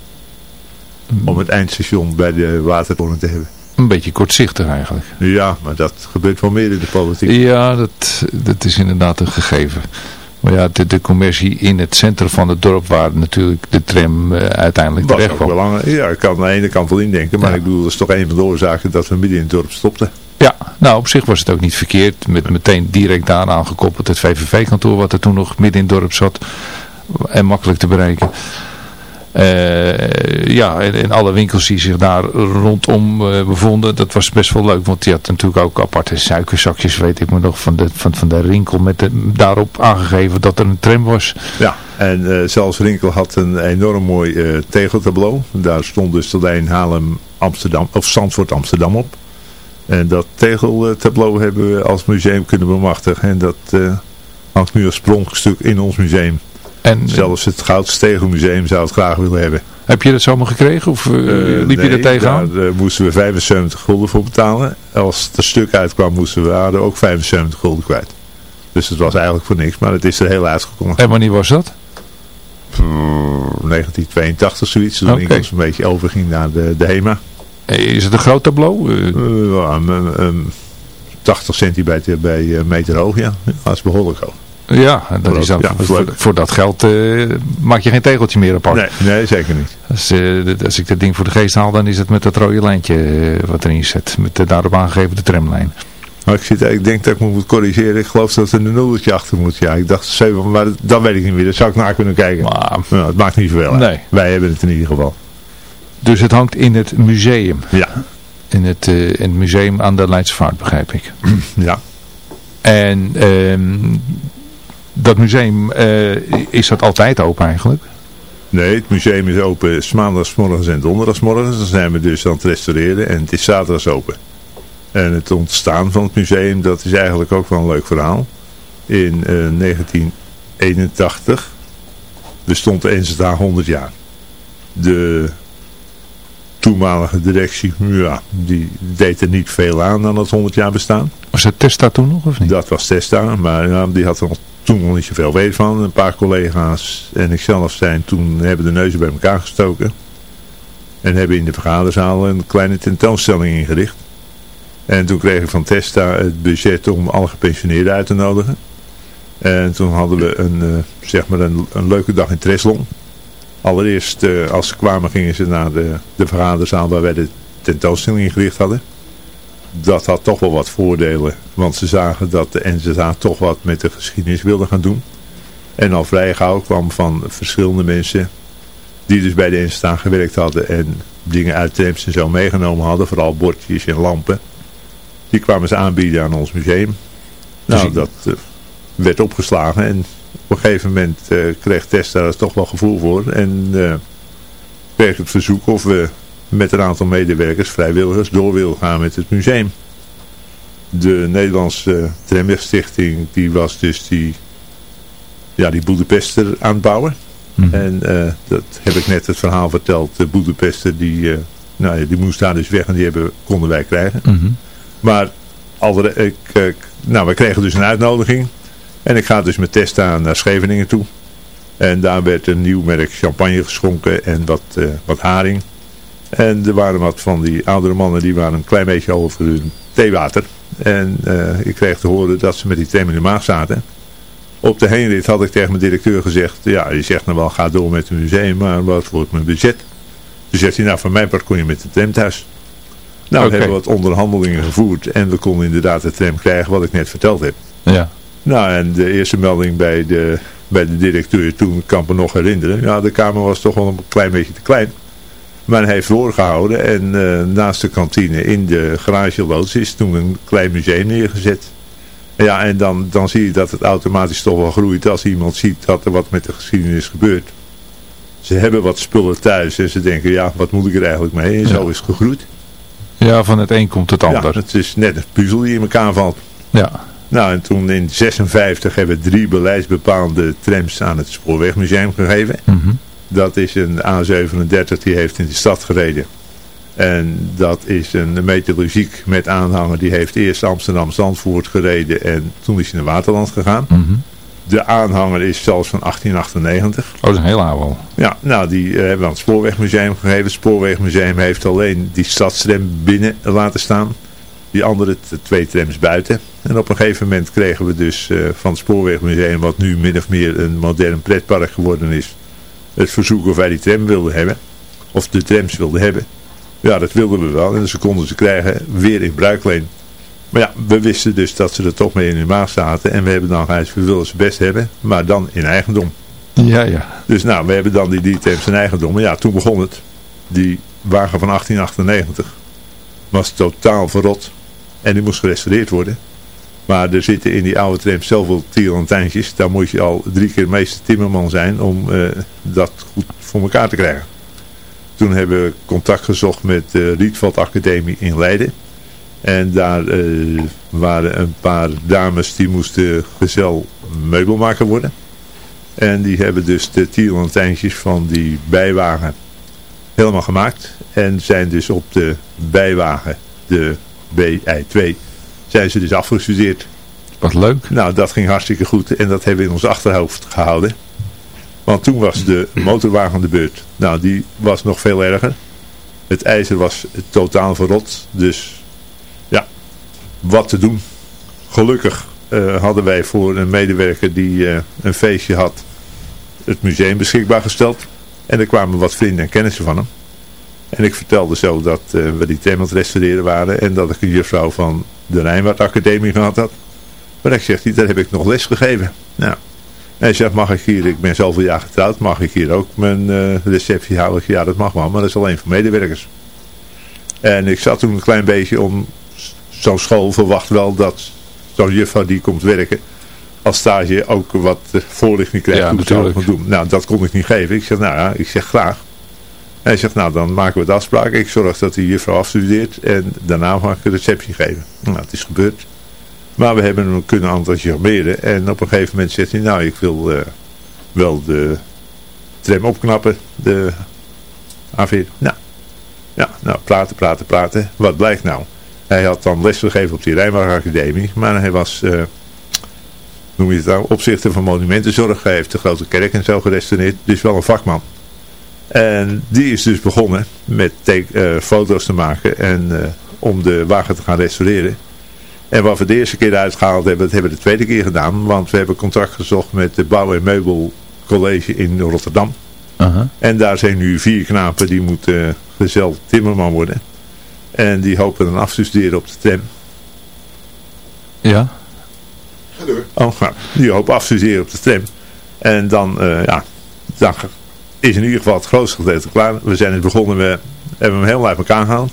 om het eindstation bij de watertoren te hebben. Een beetje kortzichtig eigenlijk. Ja, maar dat gebeurt wel meer in de politiek. Ja, dat, dat is inderdaad een gegeven. Maar ja, de, de commercie in het centrum van het dorp waar natuurlijk de tram eh, uiteindelijk was terecht kwam. belangrijk. Ja, ik kan aan de ene kant wel indenken, maar Ja. ik bedoel, dat is toch een van de oorzaken dat we midden in het dorp stopten. Ja, nou op zich was het ook niet verkeerd. Met meteen direct daaraan gekoppeld het VVV-kantoor wat er toen nog midden in het dorp zat. En makkelijk te bereiken. Eh, ja, en, alle winkels die zich daar rondom uh, bevonden, dat was best wel leuk. Want die had natuurlijk ook aparte suikerzakjes, weet ik maar nog, van de, van, van de Rinkel. Met daarop aangegeven dat er een tram was. Ja, en uh, zelfs Rinkel had een enorm mooi tegeltableau. Daar stond dus de lijn Haarlem Amsterdam, of Zandvoort Amsterdam op. En dat tegeltableau hebben we als museum kunnen bemachtigen. En dat hangt nu als pronkstuk in ons museum. En, Zelfs het Goudstegelmuseum zou het graag willen hebben. Heb je dat zomaar gekregen of uh, liep je er tegenaan? daar uh, moesten we 75 gulden voor betalen. Als het stuk uitkwam moesten we hadden ook 75 gulden kwijt. Dus het was eigenlijk voor niks, maar het is er heel uitgekomen. En wanneer was dat? 1982 zoiets, toen okay. ik een beetje overging naar de, de HEMA. Is het een groot tableau? Uh, 80 centimeter bij meter hoog, ja. Dat is behoorlijk hoog. Ja, dat is dan, ja, voor, voor, dat geld uh, maak je geen tegeltje meer apart. Nee, nee zeker niet. Als, uh, als ik dat ding voor de geest haal, dan is het met dat rode lijntje uh, wat erin zit. Met de daarop aangegeven de tramlijn. Maar ik, zit, ik denk dat ik me moet corrigeren. Ik geloof dat er een nulletje achter moet. Ja, ik dacht 7, maar dat weet ik niet meer. Dat zou ik naar kunnen kijken. Maar nou, het maakt niet zoveel nee. Wij hebben het in ieder geval. Dus het hangt in het museum? Ja. In het, in het museum aan de Leidsvaart, begrijp ik. Ja. En... Um, dat museum, uh, is dat altijd open eigenlijk? Nee, het museum is open maandagsmorgens en donderdagsmorgens. Dan zijn we dus aan het restaureren en het is zaterdags open. En het ontstaan van het museum, dat is eigenlijk ook wel een leuk verhaal. In uh, 1981 bestond de NZA 100 jaar. De toenmalige directie, ja, die deed er niet veel aan aan het 100 jaar bestaan. Was het Testa toen nog of niet? Dat was Testa, maar ja, die had er toen nog niet zoveel weet van. Een paar collega's en ikzelf zijn toen hebben de neuzen bij elkaar gestoken. En hebben in de vergaderzaal een kleine tentoonstelling ingericht. En toen kreeg ik van Testa het budget om alle gepensioneerden uit te nodigen. En toen hadden we een, uh, zeg maar een, leuke dag in Treslong. Allereerst uh, als ze kwamen gingen ze naar de, de vergaderzaal waar wij de tentoonstelling ingericht hadden dat had toch wel wat voordelen. Want ze zagen dat de NZA toch wat met de geschiedenis wilde gaan doen. En al vrij gauw kwam van verschillende mensen die dus bij de NZA gewerkt hadden en dingen uit trams en zo meegenomen hadden. Vooral bordjes en lampen. Die kwamen ze aanbieden aan ons museum. Nou, dat uh, werd opgeslagen en op een gegeven moment uh, kreeg Testa er toch wel gevoel voor. En kreeg het verzoek of we met een aantal medewerkers, vrijwilligers, door wil gaan met het museum. De Nederlandse Tramwegstichting, die was dus die, ja, die Boedapester aan het bouwen. Mhm. En uh, dat heb ik net het verhaal verteld. De Boedapester, die, uh, nou, die moest daar dus weg en die hebben, konden wij krijgen. Mhm. Maar alle, ik, ik, nou, we kregen dus een uitnodiging. En ik ga dus met Testa naar Scheveningen toe. En daar werd een nieuw merk champagne geschonken en wat, uh, wat haring. En er waren wat van die oudere mannen die waren een klein beetje over hun theewater. En uh, ik kreeg te horen dat ze met die tram in de maag zaten. Op de heenrit had ik tegen mijn directeur gezegd, ja, je zegt nou wel, ga door met het museum, maar wat wordt mijn budget? Toen zegt hij, nou, van mijn part kon je met de tram thuis. Nou, okay. we hebben wat onderhandelingen gevoerd en we konden inderdaad de tram krijgen wat ik net verteld heb. Ja. Nou, en de eerste melding bij de, bij de directeur toen, kan ik me nog herinneren, ja, de kamer was toch wel een klein beetje te klein. Maar hij heeft voorgehouden en uh, naast de kantine in de garageloods is toen een klein museum neergezet. Ja, en dan, dan zie je dat het automatisch toch wel groeit als iemand ziet dat er wat met de geschiedenis gebeurt. Ze hebben wat spullen thuis en ze denken, ja, wat moet ik er eigenlijk mee? En zo is het gegroeid. Ja, van het een komt het ander. Ja, het is net een puzzel die in elkaar valt. Ja. Nou, en toen in 56 hebben we drie beleidsbepaalde trams aan het Spoorwegmuseum gegeven. Mm dat is een A37 die heeft in de stad gereden. En dat is een metallurgiek met aanhanger. Die heeft eerst Amsterdam-Zandvoort gereden en toen is hij naar Waterland gegaan. Mm -hmm. De aanhanger is zelfs van 1898. Oh, dat is een heel oude al. Ja, nou die uh, hebben we aan het Spoorwegmuseum gegeven. Het Spoorwegmuseum heeft alleen die stadstram binnen laten staan. Die andere twee trams buiten. En op een gegeven moment kregen we dus uh, van het Spoorwegmuseum, wat nu min of meer een modern pretpark geworden is het verzoek of wij die tram wilden hebben. Of de trams wilden hebben. Ja, dat wilden we wel. En ze konden ze krijgen weer in bruikleen. Maar ja, we wisten dus dat ze er toch mee in hun maag zaten. En we hebben dan gezegd, we willen ze best hebben, maar dan in eigendom. Ja, ja. Dus nou, we hebben dan die D-Temps in eigendom. Maar ja, toen begon het. Die wagen van 1898 was totaal verrot. En die moest gerestaureerd worden. Maar er zitten in die oude tram zoveel tierlantijntjes. Daar moet je al drie keer meester timmerman zijn om eh, dat goed voor elkaar te krijgen. Toen hebben we contact gezocht met de Rietveld Academie in Leiden. En daar eh, waren een paar dames die moesten gezel meubelmaker worden. En die hebben dus de tierlantijntjes van die bijwagen helemaal gemaakt. En zijn dus op de bijwagen, de BI2, zijn ze dus afgestudeerd. Wat leuk. Nou, dat ging hartstikke goed en dat hebben we in ons achterhoofd gehouden. Want toen was de motorwagen de beurt. Nou, die was nog veel erger. Het ijzer was totaal verrot. Dus ja, wat te doen. Gelukkig uh, hadden wij voor een medewerker die uh, een feestje had het museum beschikbaar gesteld. En er kwamen wat vrienden en kennissen van hem. En ik vertelde zo dat uh, we die thema aan het restaureren waren. En dat ik een juffrouw van de Rijnwaard Academie gehad had. Maar ik zeg, daar heb ik nog les gegeven. Nou, hij zegt, mag ik hier, ik ben zoveel jaar getrouwd, mag ik hier ook mijn uh, receptie houden? Ja, dat mag wel, maar dat is alleen voor medewerkers. En ik zat toen een klein beetje om, zo'n school verwacht wel dat zo'n juffrouw die komt werken, als stage ook wat eh, voorlichting krijgt ja, hoe het allemaal doen. Nou, dat kon ik niet geven. Ik zeg, nou ja, ik zeg graag. Hij zegt, nou dan maken we de afspraak. Ik zorg dat die juffrouw afstudeert en daarna mag ik een receptie geven. Nou, het is gebeurd. Maar we hebben hem kunnen enthousiasmeren. En op een gegeven moment zegt hij, nou ik wil uh, wel de tram opknappen. De A4. Nou, ja, nou praten, praten, praten. Wat blijkt nou? Hij had dan les gegeven op die Rijnwagen Academie. Maar hij was, uh, noem je het nou, opzichter van monumentenzorg. Hij heeft de grote kerk en zo gerestaureerd. Dus wel een vakman. En die is dus begonnen met uh, foto's te maken en uh, om de wagen te gaan restaureren. En wat we de eerste keer uitgehaald hebben, dat hebben we de tweede keer gedaan. Want we hebben contact gezocht met de Bouw- en Meubelcollege in Rotterdam. Uh -huh. En daar zijn nu vier knapen die moeten gezellig timmerman worden. En die hopen dan af te studeren op de tram. Ja. Ga door. Oh, nou, die hopen af te studeren op de tram. En dan, uh, ja, dan is in ieder geval het grootste gedeelte klaar. We zijn het begonnen, we hebben hem helemaal uit elkaar gehaald.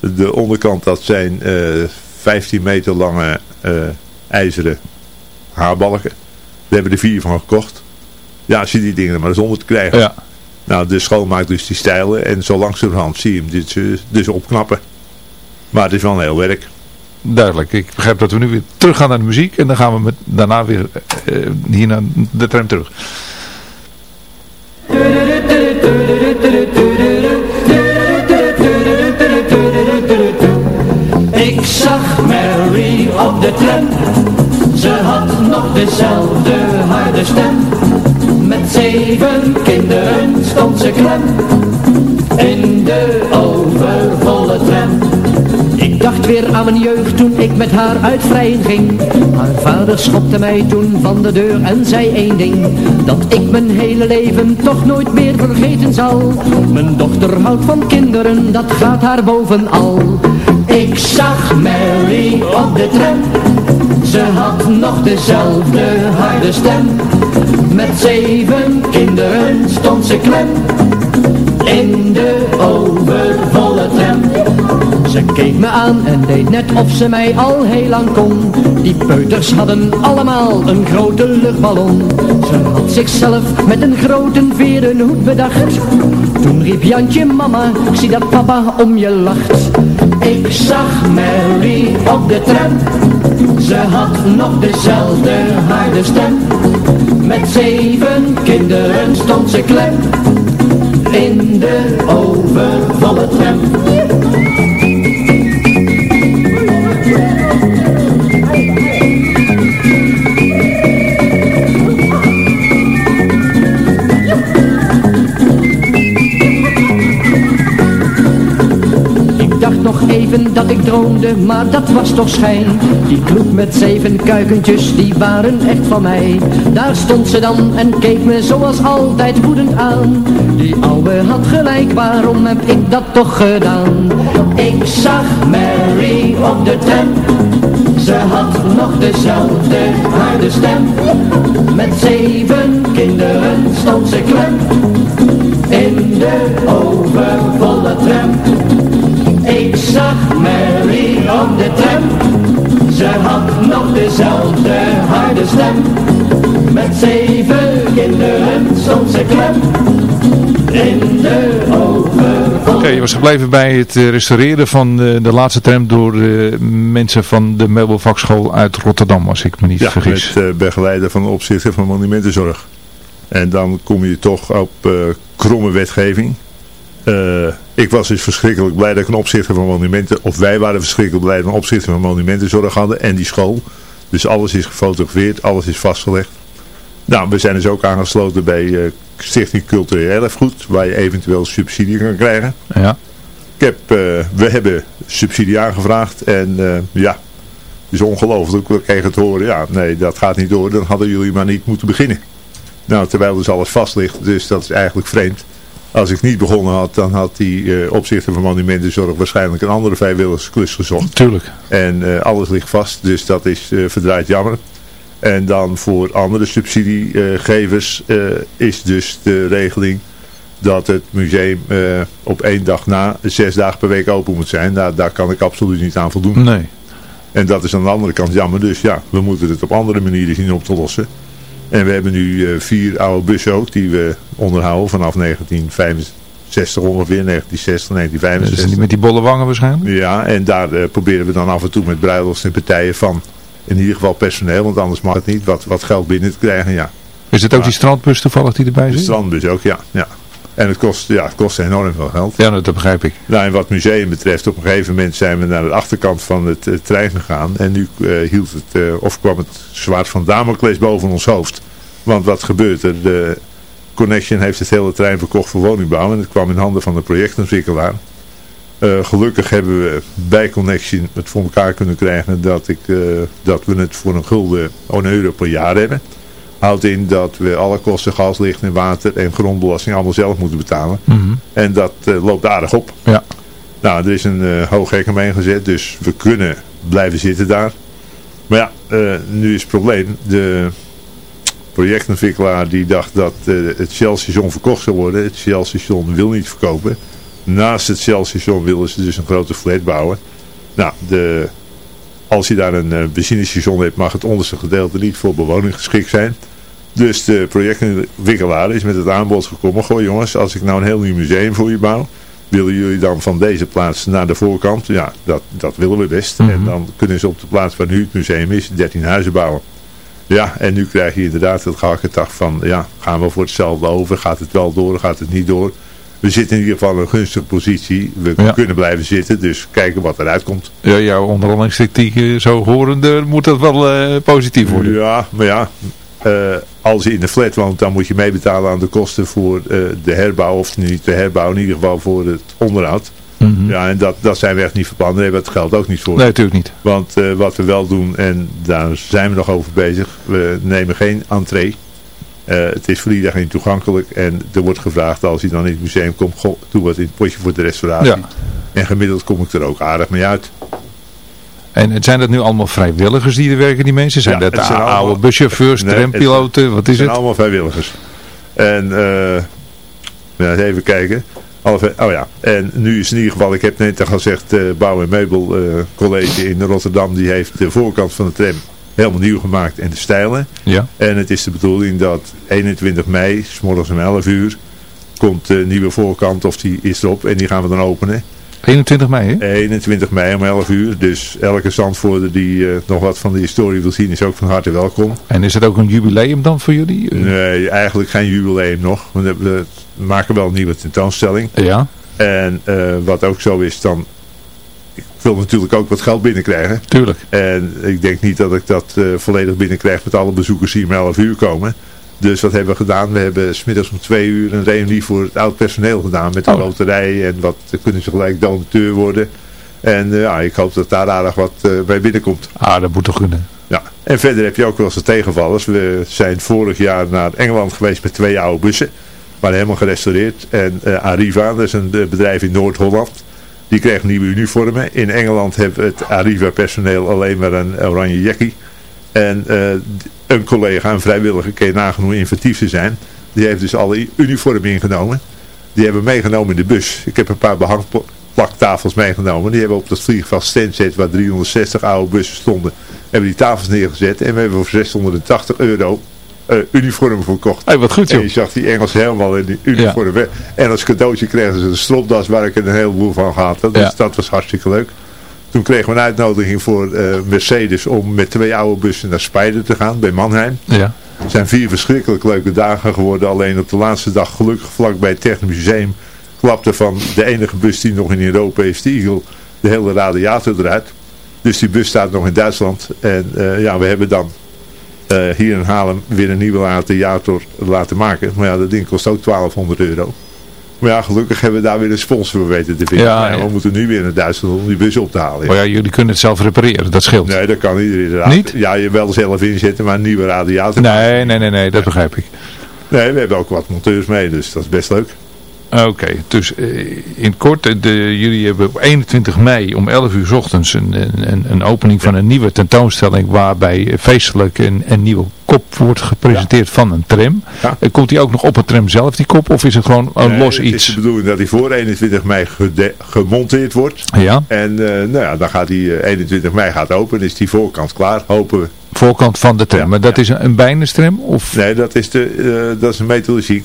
De onderkant, dat zijn uh, 15 meter lange uh, ijzeren haarbalken. Daar hebben we er vier van gekocht. Ja, zie die dingen er maar eens onder te krijgen. Ja. Nou, de school maakt dus die stijlen en zo langzamerhand zie je hem dus, dus opknappen. Maar het is wel een heel werk. Duidelijk. Ik begrijp dat we nu weer terug gaan naar de muziek en dan gaan we met, daarna weer uh, hier naar de tram terug. Ik zag Mary op de tram, ze had nog dezelfde harde stem. Met zeven kinderen stond ze klem, aan mijn jeugd toen ik met haar uit vrijen ging. Haar vader schopte mij toen van de deur en zei één ding. Dat ik mijn hele leven toch nooit meer vergeten zal. Mijn dochter houdt van kinderen, dat gaat haar bovenal. Ik zag Mary op de tram. Ze had nog dezelfde harde stem. Met zeven kinderen stond ze klem. In de tram. Ze keek me aan en deed net of ze mij al heel lang kon. Die peuters hadden allemaal een grote luchtballon. Ze had zichzelf met een grote veren hoed bedacht. Toen riep Jantje mama, ik zie dat papa om je lacht. Ik zag Mary op de tram. Ze had nog dezelfde harde stem. Met zeven kinderen stond ze klem. In de overvolle tram. Even dat ik droomde, maar dat was toch schijn. Die kloek met zeven kuikentjes, die waren echt van mij. Daar stond ze dan en keek me zoals altijd woedend aan. Die ouwe had gelijk, waarom heb ik dat toch gedaan? Ik zag Mary op de tram. Ze had nog dezelfde harde stem. Met zeven kinderen stond ze klem. In de overvolle tram. Ik zag Mary op de tram. Ze had nog dezelfde harde stem. Met zeven kinderen stond ze klem. In de overvolle Oké, je was gebleven bij het eh, restaureren van de, de laatste tram door eh, mensen van de meubelvakschool uit Rotterdam, als ik me niet Ja, vergis. met uh, begeleider van de opzichter van monumentenzorg. En dan kom je toch op eh, kromme wetgeving. Eh, ik was dus verschrikkelijk blij dat ik een opzichter van monumenten, of wij waren verschrikkelijk blij dat we een opzichter van monumentenzorg hadden en die school. Dus alles is gefotografeerd, alles is vastgelegd. Nou, we zijn dus ook aangesloten bij eh, Stichting Cultureel Erfgoed, waar je eventueel subsidie kan krijgen. Ja. Ik heb, eh, we hebben subsidie aangevraagd en eh, ja, het is ongelooflijk. We kregen te horen, ja, nee, dat gaat niet door, dan hadden jullie maar niet moeten beginnen. Nou, terwijl dus alles vast ligt, dus dat is eigenlijk vreemd. Als ik niet begonnen had, dan had die eh, opzichter van monumentenzorg waarschijnlijk een andere vrijwilligersklus gezocht. Tuurlijk. En eh, alles ligt vast, dus dat is eh, verdraaid jammer. En dan voor andere subsidiegevers is dus de regeling dat het museum op één dag na zes dagen per week open moet zijn. Nou, daar kan ik absoluut niet aan voldoen. Nee. En dat is aan de andere kant jammer. Dus ja, we moeten het op andere manieren zien op te lossen. En we hebben nu eh, vier oude bussen ook die we onderhouden vanaf 1965 ongeveer, 1960, Dat is 1965. niet met die bolle wangen waarschijnlijk? Ja, en daar eh, proberen we dan af en toe met bruilofts en partijen van in ieder geval personeel, want anders mag het niet, wat, wat geld binnen te krijgen, ja. Is het ook die strandbus toevallig die erbij De zit? strandbus ook, ja. ja. En het kost, ja, het kost enorm veel geld. Ja, dat begrijp ik. Nou, en wat museum betreft, op een gegeven moment zijn we naar de achterkant van het eh, trein gegaan. En nu eh, hield het, eh, of kwam het zwaard van Damocles boven ons hoofd. Want wat gebeurt er? De Connection heeft het hele trein verkocht voor woningbouw. En het kwam in handen van de projectontwikkelaar. Gelukkig hebben we bij Connection het voor elkaar kunnen krijgen dat, ik, dat we het voor een gulden, oh, een euro per jaar hebben. Houdt in dat we alle kosten, gas, licht en water en grondbelasting allemaal zelf moeten betalen. Mhm. En dat eh, loopt aardig op. Ja. Nou, er is een eh hoog hek omheen gezet, dus we kunnen blijven zitten daar. Maar ja, eh, nu is het probleem. De projectontwikkelaar die dacht dat het Shell-station verkocht zou worden. Het Shell-station wil niet verkopen. Naast het Shell-station willen ze dus een grote flat bouwen. Nou, de, als je daar een eh, benzinestation hebt, mag het onderste gedeelte niet voor bewoning geschikt zijn. Dus de projectontwikkelaar is met het aanbod gekomen. Goh jongens, als ik nou een heel nieuw museum voor je bouw. Willen jullie dan van deze plaats naar de voorkant? Ja, dat, dat willen we best. Mhm. En dan kunnen ze op de plaats waar nu het museum is, 13 huizen bouwen. Ja, en nu krijg je inderdaad het gehakketak van, ja, gaan we voor hetzelfde over? Gaat het wel door? Gaat het niet door? We zitten in ieder geval in een gunstige positie. We Ja. kunnen blijven zitten, dus kijken wat eruit komt. Ja, jouw onderhandelingstactiek eh, zo horende moet dat wel eh, positief worden. Ja, maar ja, eh, als je in de flat woont, dan moet je meebetalen aan de kosten voor de herbouw, of niet de herbouw, in ieder geval voor het onderhoud. Mhm. Ja, en dat, dat zijn we echt niet. Daar hebben we het geld ook niet voor. Nee, natuurlijk niet. Want wat we wel doen, en daar zijn we nog over bezig, we nemen geen entree. Eh, het is voor iedereen toegankelijk en er wordt gevraagd als je dan in het museum komt, goh, doe wat in het potje voor de restauratie. Ja. En gemiddeld kom ik er ook aardig mee uit. En het zijn dat nu allemaal vrijwilligers die er werken, die mensen? Zijn Ja, dat het zijn oude allemaal- buschauffeurs, Nee, trampiloten, wat is Het zijn het? allemaal vrijwilligers. En eh, ja, even kijken. Oh ja, en nu is in ieder geval, ik heb net al gezegd, eh Bouw en Meubel eh, College in Rotterdam, die heeft de voorkant van de tram helemaal nieuw gemaakt en de stijlen. Ja. En het is de bedoeling dat 21 mei, s morgens om 11 uur, komt de nieuwe voorkant, of die is erop, en die gaan we dan openen. 21 mei, hè? 21 mei om 11 uur, dus elke zandvoerder die eh, nog wat van de historie wil zien, is ook van harte welkom. En is het ook een jubileum dan voor jullie? Eh, Nee, eigenlijk geen jubileum nog. We we maken wel een nieuwe tentoonstelling. Ja, En eh, wat ook zo is, dan... Ik wil natuurlijk ook wat geld binnenkrijgen. tuurlijk. En ik denk niet dat ik dat eh, volledig binnenkrijg met alle bezoekers die om 11 uur komen. Dus wat hebben we gedaan? We hebben smiddags om twee uur een reunie voor het oud personeel gedaan. Met de Oh. loterij en wat kunnen ze gelijk donateur worden. En eh, ja, ik hoop dat daar aardig wat eh, bij binnenkomt. Ah, dat moet toch kunnen. Ja. En verder heb je ook wel eens de tegenvallers. We zijn vorig jaar naar Engeland geweest met twee oude bussen. Maar helemaal gerestaureerd. En Arriva, dat is een bedrijf in Noord-Holland. Die kreeg nieuwe uniformen. In Engeland heeft het Arriva personeel alleen maar een oranje jackie. En eh, een collega, een vrijwilliger, kan nagenoeg inventief te zijn. Die heeft dus alle uniformen ingenomen. Die hebben meegenomen in de bus. Ik heb een paar behangplaktafels meegenomen. Die hebben op dat vliegveld Stansted, waar 360 oude bussen stonden, hebben die tafels neergezet. En we hebben voor 680 euro uh, uniformen verkocht. Hey, wat goed joh. En je zag die Engelsen helemaal in die uniformen. En als cadeautje kregen ze een stropdas waar ik er een heleboel van had. Dus Ja. dat was hartstikke leuk. Toen kregen we een uitnodiging voor eh, Mercedes om met twee oude bussen naar Spijden te gaan bij Mannheim. Ja. Het zijn vier verschrikkelijk leuke dagen geworden. Alleen op de laatste dag gelukkig vlak bij het Technisch Museum klapte van de enige bus die nog in Europa is, de Eagle, de hele radiator eruit. Dus die bus staat nog in Duitsland. En eh, ja, we hebben dan eh, hier in Haarlem weer een nieuwe radiator laten maken. Maar ja, dat ding kost ook 1200 euro. Maar ja, gelukkig hebben we daar weer een sponsor voor weten te vinden. Ja, ja. We moeten nu weer naar Duitsland om die bus op te halen. Maar ja, jullie kunnen het zelf repareren, dat scheelt. Nee, dat kan iedereen inderdaad. Niet? Ja, je wel zelf inzetten, maar een nieuwe radiator. Nee, nee, nee, nee, dat begrijp ik. Nee, we hebben ook wat monteurs mee, dus dat is best leuk. Oké, dus eh, in kort, eh, de, jullie hebben op 21 mei om 11 uur 's ochtends een, een, een opening van een nieuwe tentoonstelling waarbij feestelijk een, een nieuwe kop wordt gepresenteerd van een tram. Ja. Eh, Komt die ook nog op het tram zelf, die kop, of is het gewoon een Nee, los Het is iets? de bedoeling dat hij voor 21 mei gemonteerd wordt. Ja, En eh, nou ja, dan gaat hij eh, 21 mei gaat open, is die voorkant klaar, hopen we. Voorkant van de tram. Ja, maar dat ja. is een, een bijnestram of Nee, dat is, de, eh, dat is een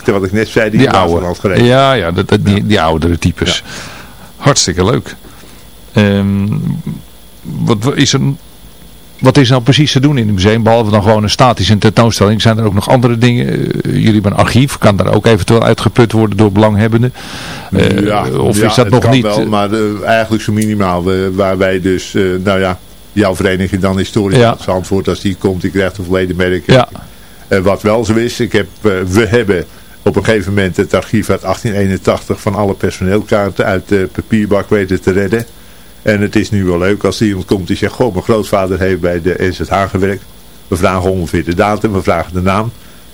wat ik net zei, die, die in oude? Gereden. Ja, ja, dat, dat, Die, die oudere types. Hartstikke leuk. Ehm, wat is er... Wat is nou precies te doen in het museum, behalve dan gewoon een statische tentoonstelling? Zijn er ook nog andere dingen? Eh, jullie hebben een archief, kan daar ook eventueel uitgeput worden door belanghebbenden? Eh, ja, of ja, is dat nog niet? Wel, maar eigenlijk zo minimaal, waar wij dus, nou ja, jouw vereniging dan historisch Ja. als die komt, die krijgt een verleden merk. Ja, Eh, wat wel zo is, ik heb, eh, we hebben op een gegeven moment het archief uit 1881 van alle personeelkaarten uit de papierbak weten te redden. En het is nu wel leuk als iemand komt die zegt, goh, mijn grootvader heeft bij de NZH gewerkt. We vragen ongeveer de datum, we vragen de naam.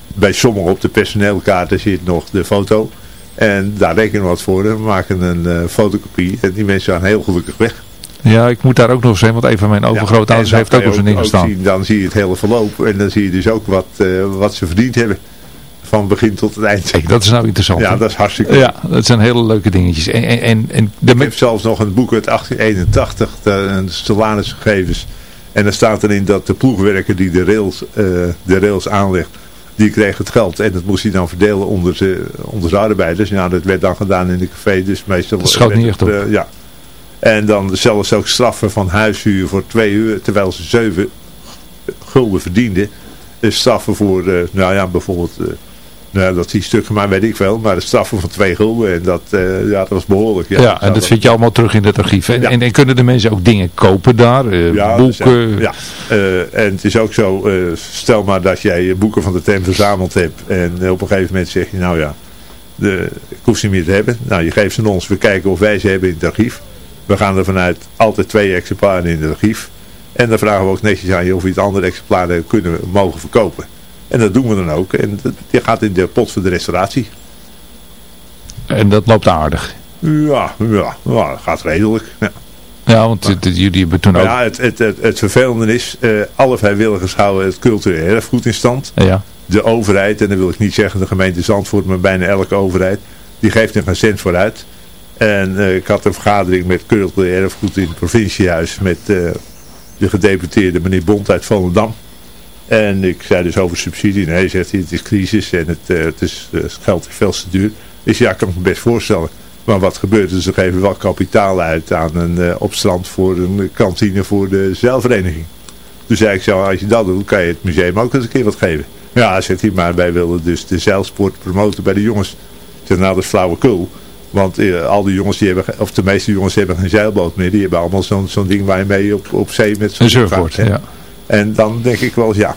Bij sommigen op de personeelkaarten zit nog de foto. En daar rekenen we wat voor. We maken een eh, fotocopie en die mensen gaan heel gelukkig weg. Ja, ik moet daar ook nog eens heen, want een van mijn overgrootouders Ja, heeft ook op zijn ding gestaan. zien, dan zie je het hele verloop en dan zie je dus ook wat, eh, wat ze verdiend hebben. Van begin tot het eind. Dat is nou interessant. Ja, dat is hartstikke ja, dat zijn hele leuke dingetjes. En, en, en, en de Ik heb zelfs nog een boek uit 1881, de, een salarisgegevens. En daar staat erin dat de ploegwerker die de rails, eh, de rails aanlegt, die kreeg het geld. En dat moest hij dan verdelen onder, ze, onder zijn arbeiders. Ja, dat werd dan gedaan in de café, dus meestal... Dat schoot niet echt op. eh, ja. En dan zelfs ook straffen van huishuur voor twee uur, terwijl ze zeven gulden verdienden. Dus straffen voor, eh, nou ja, bijvoorbeeld... eh, nou, dat die stukken, maar weet ik wel. Maar de straffen van twee gulden. En dat, eh, ja, dat was behoorlijk. Ja, Ja, en dat vind je allemaal terug in het archief. En, Ja. en, en kunnen de mensen ook dingen kopen daar? Eh, Ja, boeken? dus, ja. Eh, en het is ook zo, eh, stel maar dat jij boeken van de TEM verzameld hebt. En eh, op een gegeven moment zeg je, nou ja, de, ik hoef ze niet meer te hebben. Nou, je geeft ze aan ons, we kijken of wij ze hebben in het archief. We gaan er vanuit altijd twee exemplaren in het archief. En dan vragen we ook netjes aan je of we het andere exemplaren kunnen mogen verkopen. En dat doen we dan ook. En die gaat in de pot voor de restauratie. En dat loopt aardig. Ja, ja, ja dat gaat redelijk. Ja. Ja, want het- het- jullie hebben toen Maar ook... ja, het, het, het, het vervelende is, eh, alle vrijwilligers houden het cultureel erfgoed in stand. Ja, De overheid, en dan wil ik niet zeggen de gemeente Zandvoort, maar bijna elke overheid, die geeft er geen cent voor uit. En eh, ik had een vergadering met cultureel erfgoed in het provinciehuis met eh, de gedeputeerde meneer Bond uit Volendam. En ik zei dus over subsidie. Nee, zegt hij, het is crisis en het, eh, het, is, het geld is veel te duur. Dus ja, ik kan me best voorstellen. Maar wat gebeurt er? Ze geven wel kapitaal uit aan een uh, opstrand voor een kantine voor de zeilvereniging. Toen zei ik zo, als je dat doet, kan je het museum ook eens een keer wat geven. Ja, zegt hij, maar wij willen dus de zeilsport promoten bij de jongens. Ik zeg, nou dat is flauwekul. Want uh, al die jongens, die hebben, of de meeste jongens hebben geen zeilboot meer. Die hebben allemaal zo'n zo'n ding waar je mee op, op zee met zo'n surfboard, ja. En dan denk ik wel eens, ja,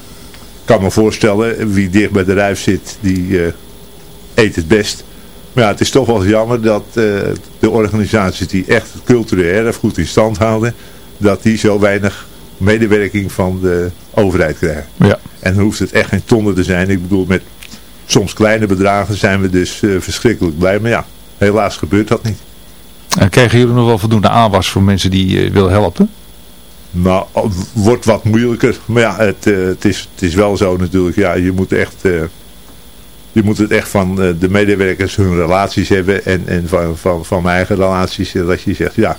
kan me voorstellen, wie dicht bij de ruif zit, die uh, eet het best. Maar ja, het is toch wel jammer dat uh, de organisaties die echt het cultureel erfgoed in stand houden, dat die zo weinig medewerking van de overheid krijgen. Ja. En dan hoeft het echt geen tonnen te zijn. Ik bedoel, met soms kleine bedragen zijn we dus verschrikkelijk blij. Maar ja, helaas gebeurt dat niet. En krijgen jullie nog wel voldoende aanwas voor mensen die uh, willen helpen? Nou, wordt wat moeilijker. Maar ja, het, uh, het, is, het is wel zo natuurlijk. Ja, je moet echt... Uh, je moet het echt van de medewerkers hun relaties hebben. En, en van, van, van mijn eigen relaties. Dat je zegt, ja,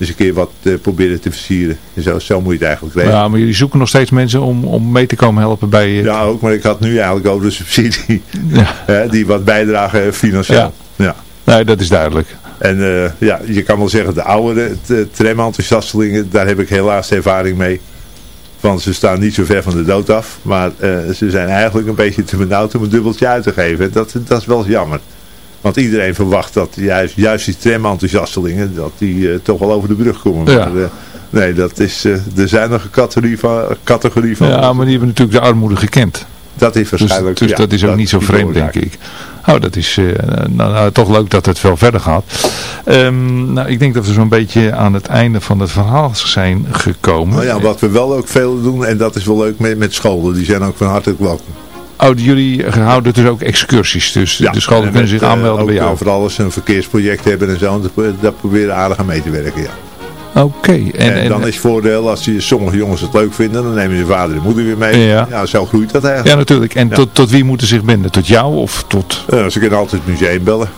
dus een keer wat uh, proberen te versieren. En zo, zo moet je het eigenlijk weten. Ja, maar jullie zoeken nog steeds mensen om, om mee te komen helpen bij... Ja, ook. Maar ik had nu eigenlijk ook de subsidie. Ja. Hè, die wat bijdragen financieel. Ja. ja. Nee, dat is duidelijk. En uh, ja, je kan wel zeggen, de oude tram-enthousiastelingen, daar heb ik helaas ervaring mee. Want ze staan niet zo ver van de dood af. Maar uh, ze zijn eigenlijk een beetje te benauwd om een dubbeltje uit te geven. Dat, dat is wel jammer. Want iedereen verwacht dat juist, juist die tram-enthousiastelingen, dat die uh, toch wel over de brug komen. Ja. Maar, nee, dat is de zuinige categorie van, categorie van... Ja, maar die hebben natuurlijk de armoede gekend. Dat is waarschijnlijk... Dus, dus ja, dat is ook dat niet zo vreemd, denk ik. Oh, dat is nou, nou, toch leuk dat het veel verder gaat. Um, nou, ik denk dat we zo'n beetje aan het einde van het verhaal zijn gekomen. Nou ja, wat we wel ook veel doen, en dat is wel leuk met, met scholen, die zijn ook van harte welkom. Oh, jullie houden dus ook excursies, dus ja, de scholen kunnen zich aanmelden ook bij jou? Vooral als ze een verkeersproject hebben en zo, daar proberen aardig aan mee te werken, ja. Oké. Okay. En, en, dan is het voordeel, als die, sommige jongens het leuk vinden, dan nemen ze vader en moeder weer mee. Ja, ja zo groeit dat eigenlijk. Ja, natuurlijk. En ja. Tot, tot wie moeten ze zich binden? Tot jou of tot... Ze kunnen altijd het museum bellen.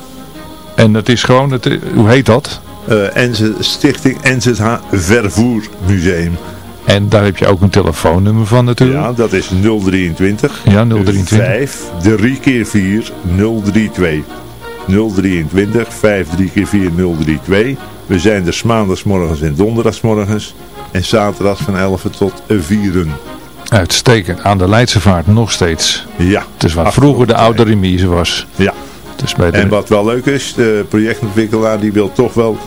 En dat is gewoon, het, hoe heet dat? Uh, Enze, Stichting NZH Vervoer Museum. En daar heb je ook een telefoonnummer van natuurlijk. Ja, dat is 023. Ja, 023. 5, 3 keer 4, 032. 023, 5, 3 keer 4, 032. We zijn er maandagsmorgens en donderdagsmorgens. En zaterdags van 11 tot 4. Uitstekend. Aan de Leidse vaart nog steeds. Ja. Dus waar vroeger de oude remise was. Ja. Dus bij de... En wat wel leuk is, de projectontwikkelaar die wil toch wel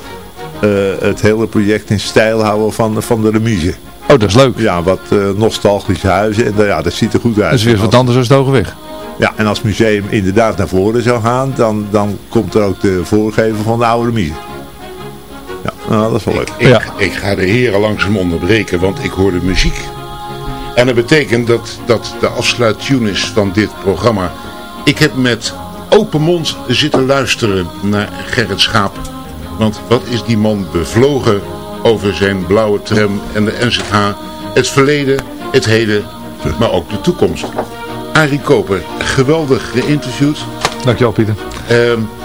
uh, het hele project in stijl houden van, van de remise. Oh, dat is leuk. Ja, wat uh, nostalgische huizen. En uh, ja, dat ziet er goed uit. Dat is weer wat anders dan het Hogeweg. Ja, en als het museum inderdaad naar voren zou gaan, dan, dan komt er ook de voorgever van de oude remise. Ja, nou, dat is wel leuk. Ik, ja. ik, ik ga de heren langzaam onderbreken, want ik hoor de muziek. En dat betekent dat, dat de afsluittune is van dit programma. Ik heb met open mond zitten luisteren naar Gerrit Schaap. Want wat is die man bevlogen over zijn blauwe tram en de NZH. Het verleden, het heden, maar ook de toekomst. Arie Koper, geweldig geïnterviewd. Dankjewel Pieter. Uh,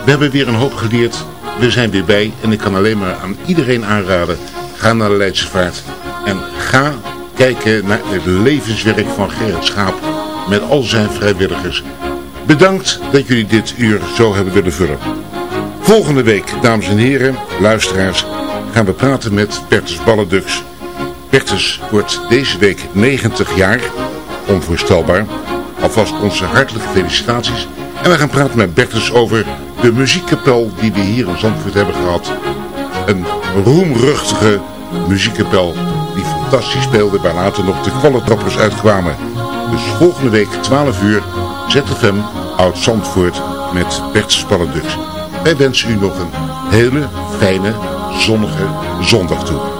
we hebben weer een hoop geleerd. We zijn weer bij en ik kan alleen maar aan iedereen aanraden. Ga naar de Leidse Vaart en ga kijken naar het levenswerk van Gerrit Schaap met al zijn vrijwilligers. Bedankt dat jullie dit uur zo hebben willen vullen. Volgende week, dames en heren, luisteraars, gaan we praten met Bertus Balledux. Bertus wordt deze week 90 jaar, onvoorstelbaar. Alvast onze hartelijke felicitaties. En we gaan praten met Bertus over de muziekkapel die we hier in Zandvoort hebben gehad. Een roemruchtige muziekkapel die fantastisch speelde waar later nog de kwallentrappers uitkwamen. Dus volgende week 12 uur ZFM Oud Zandvoort met Bertus Balledux. Wij wensen u nog een hele fijne zonnige zondag toe.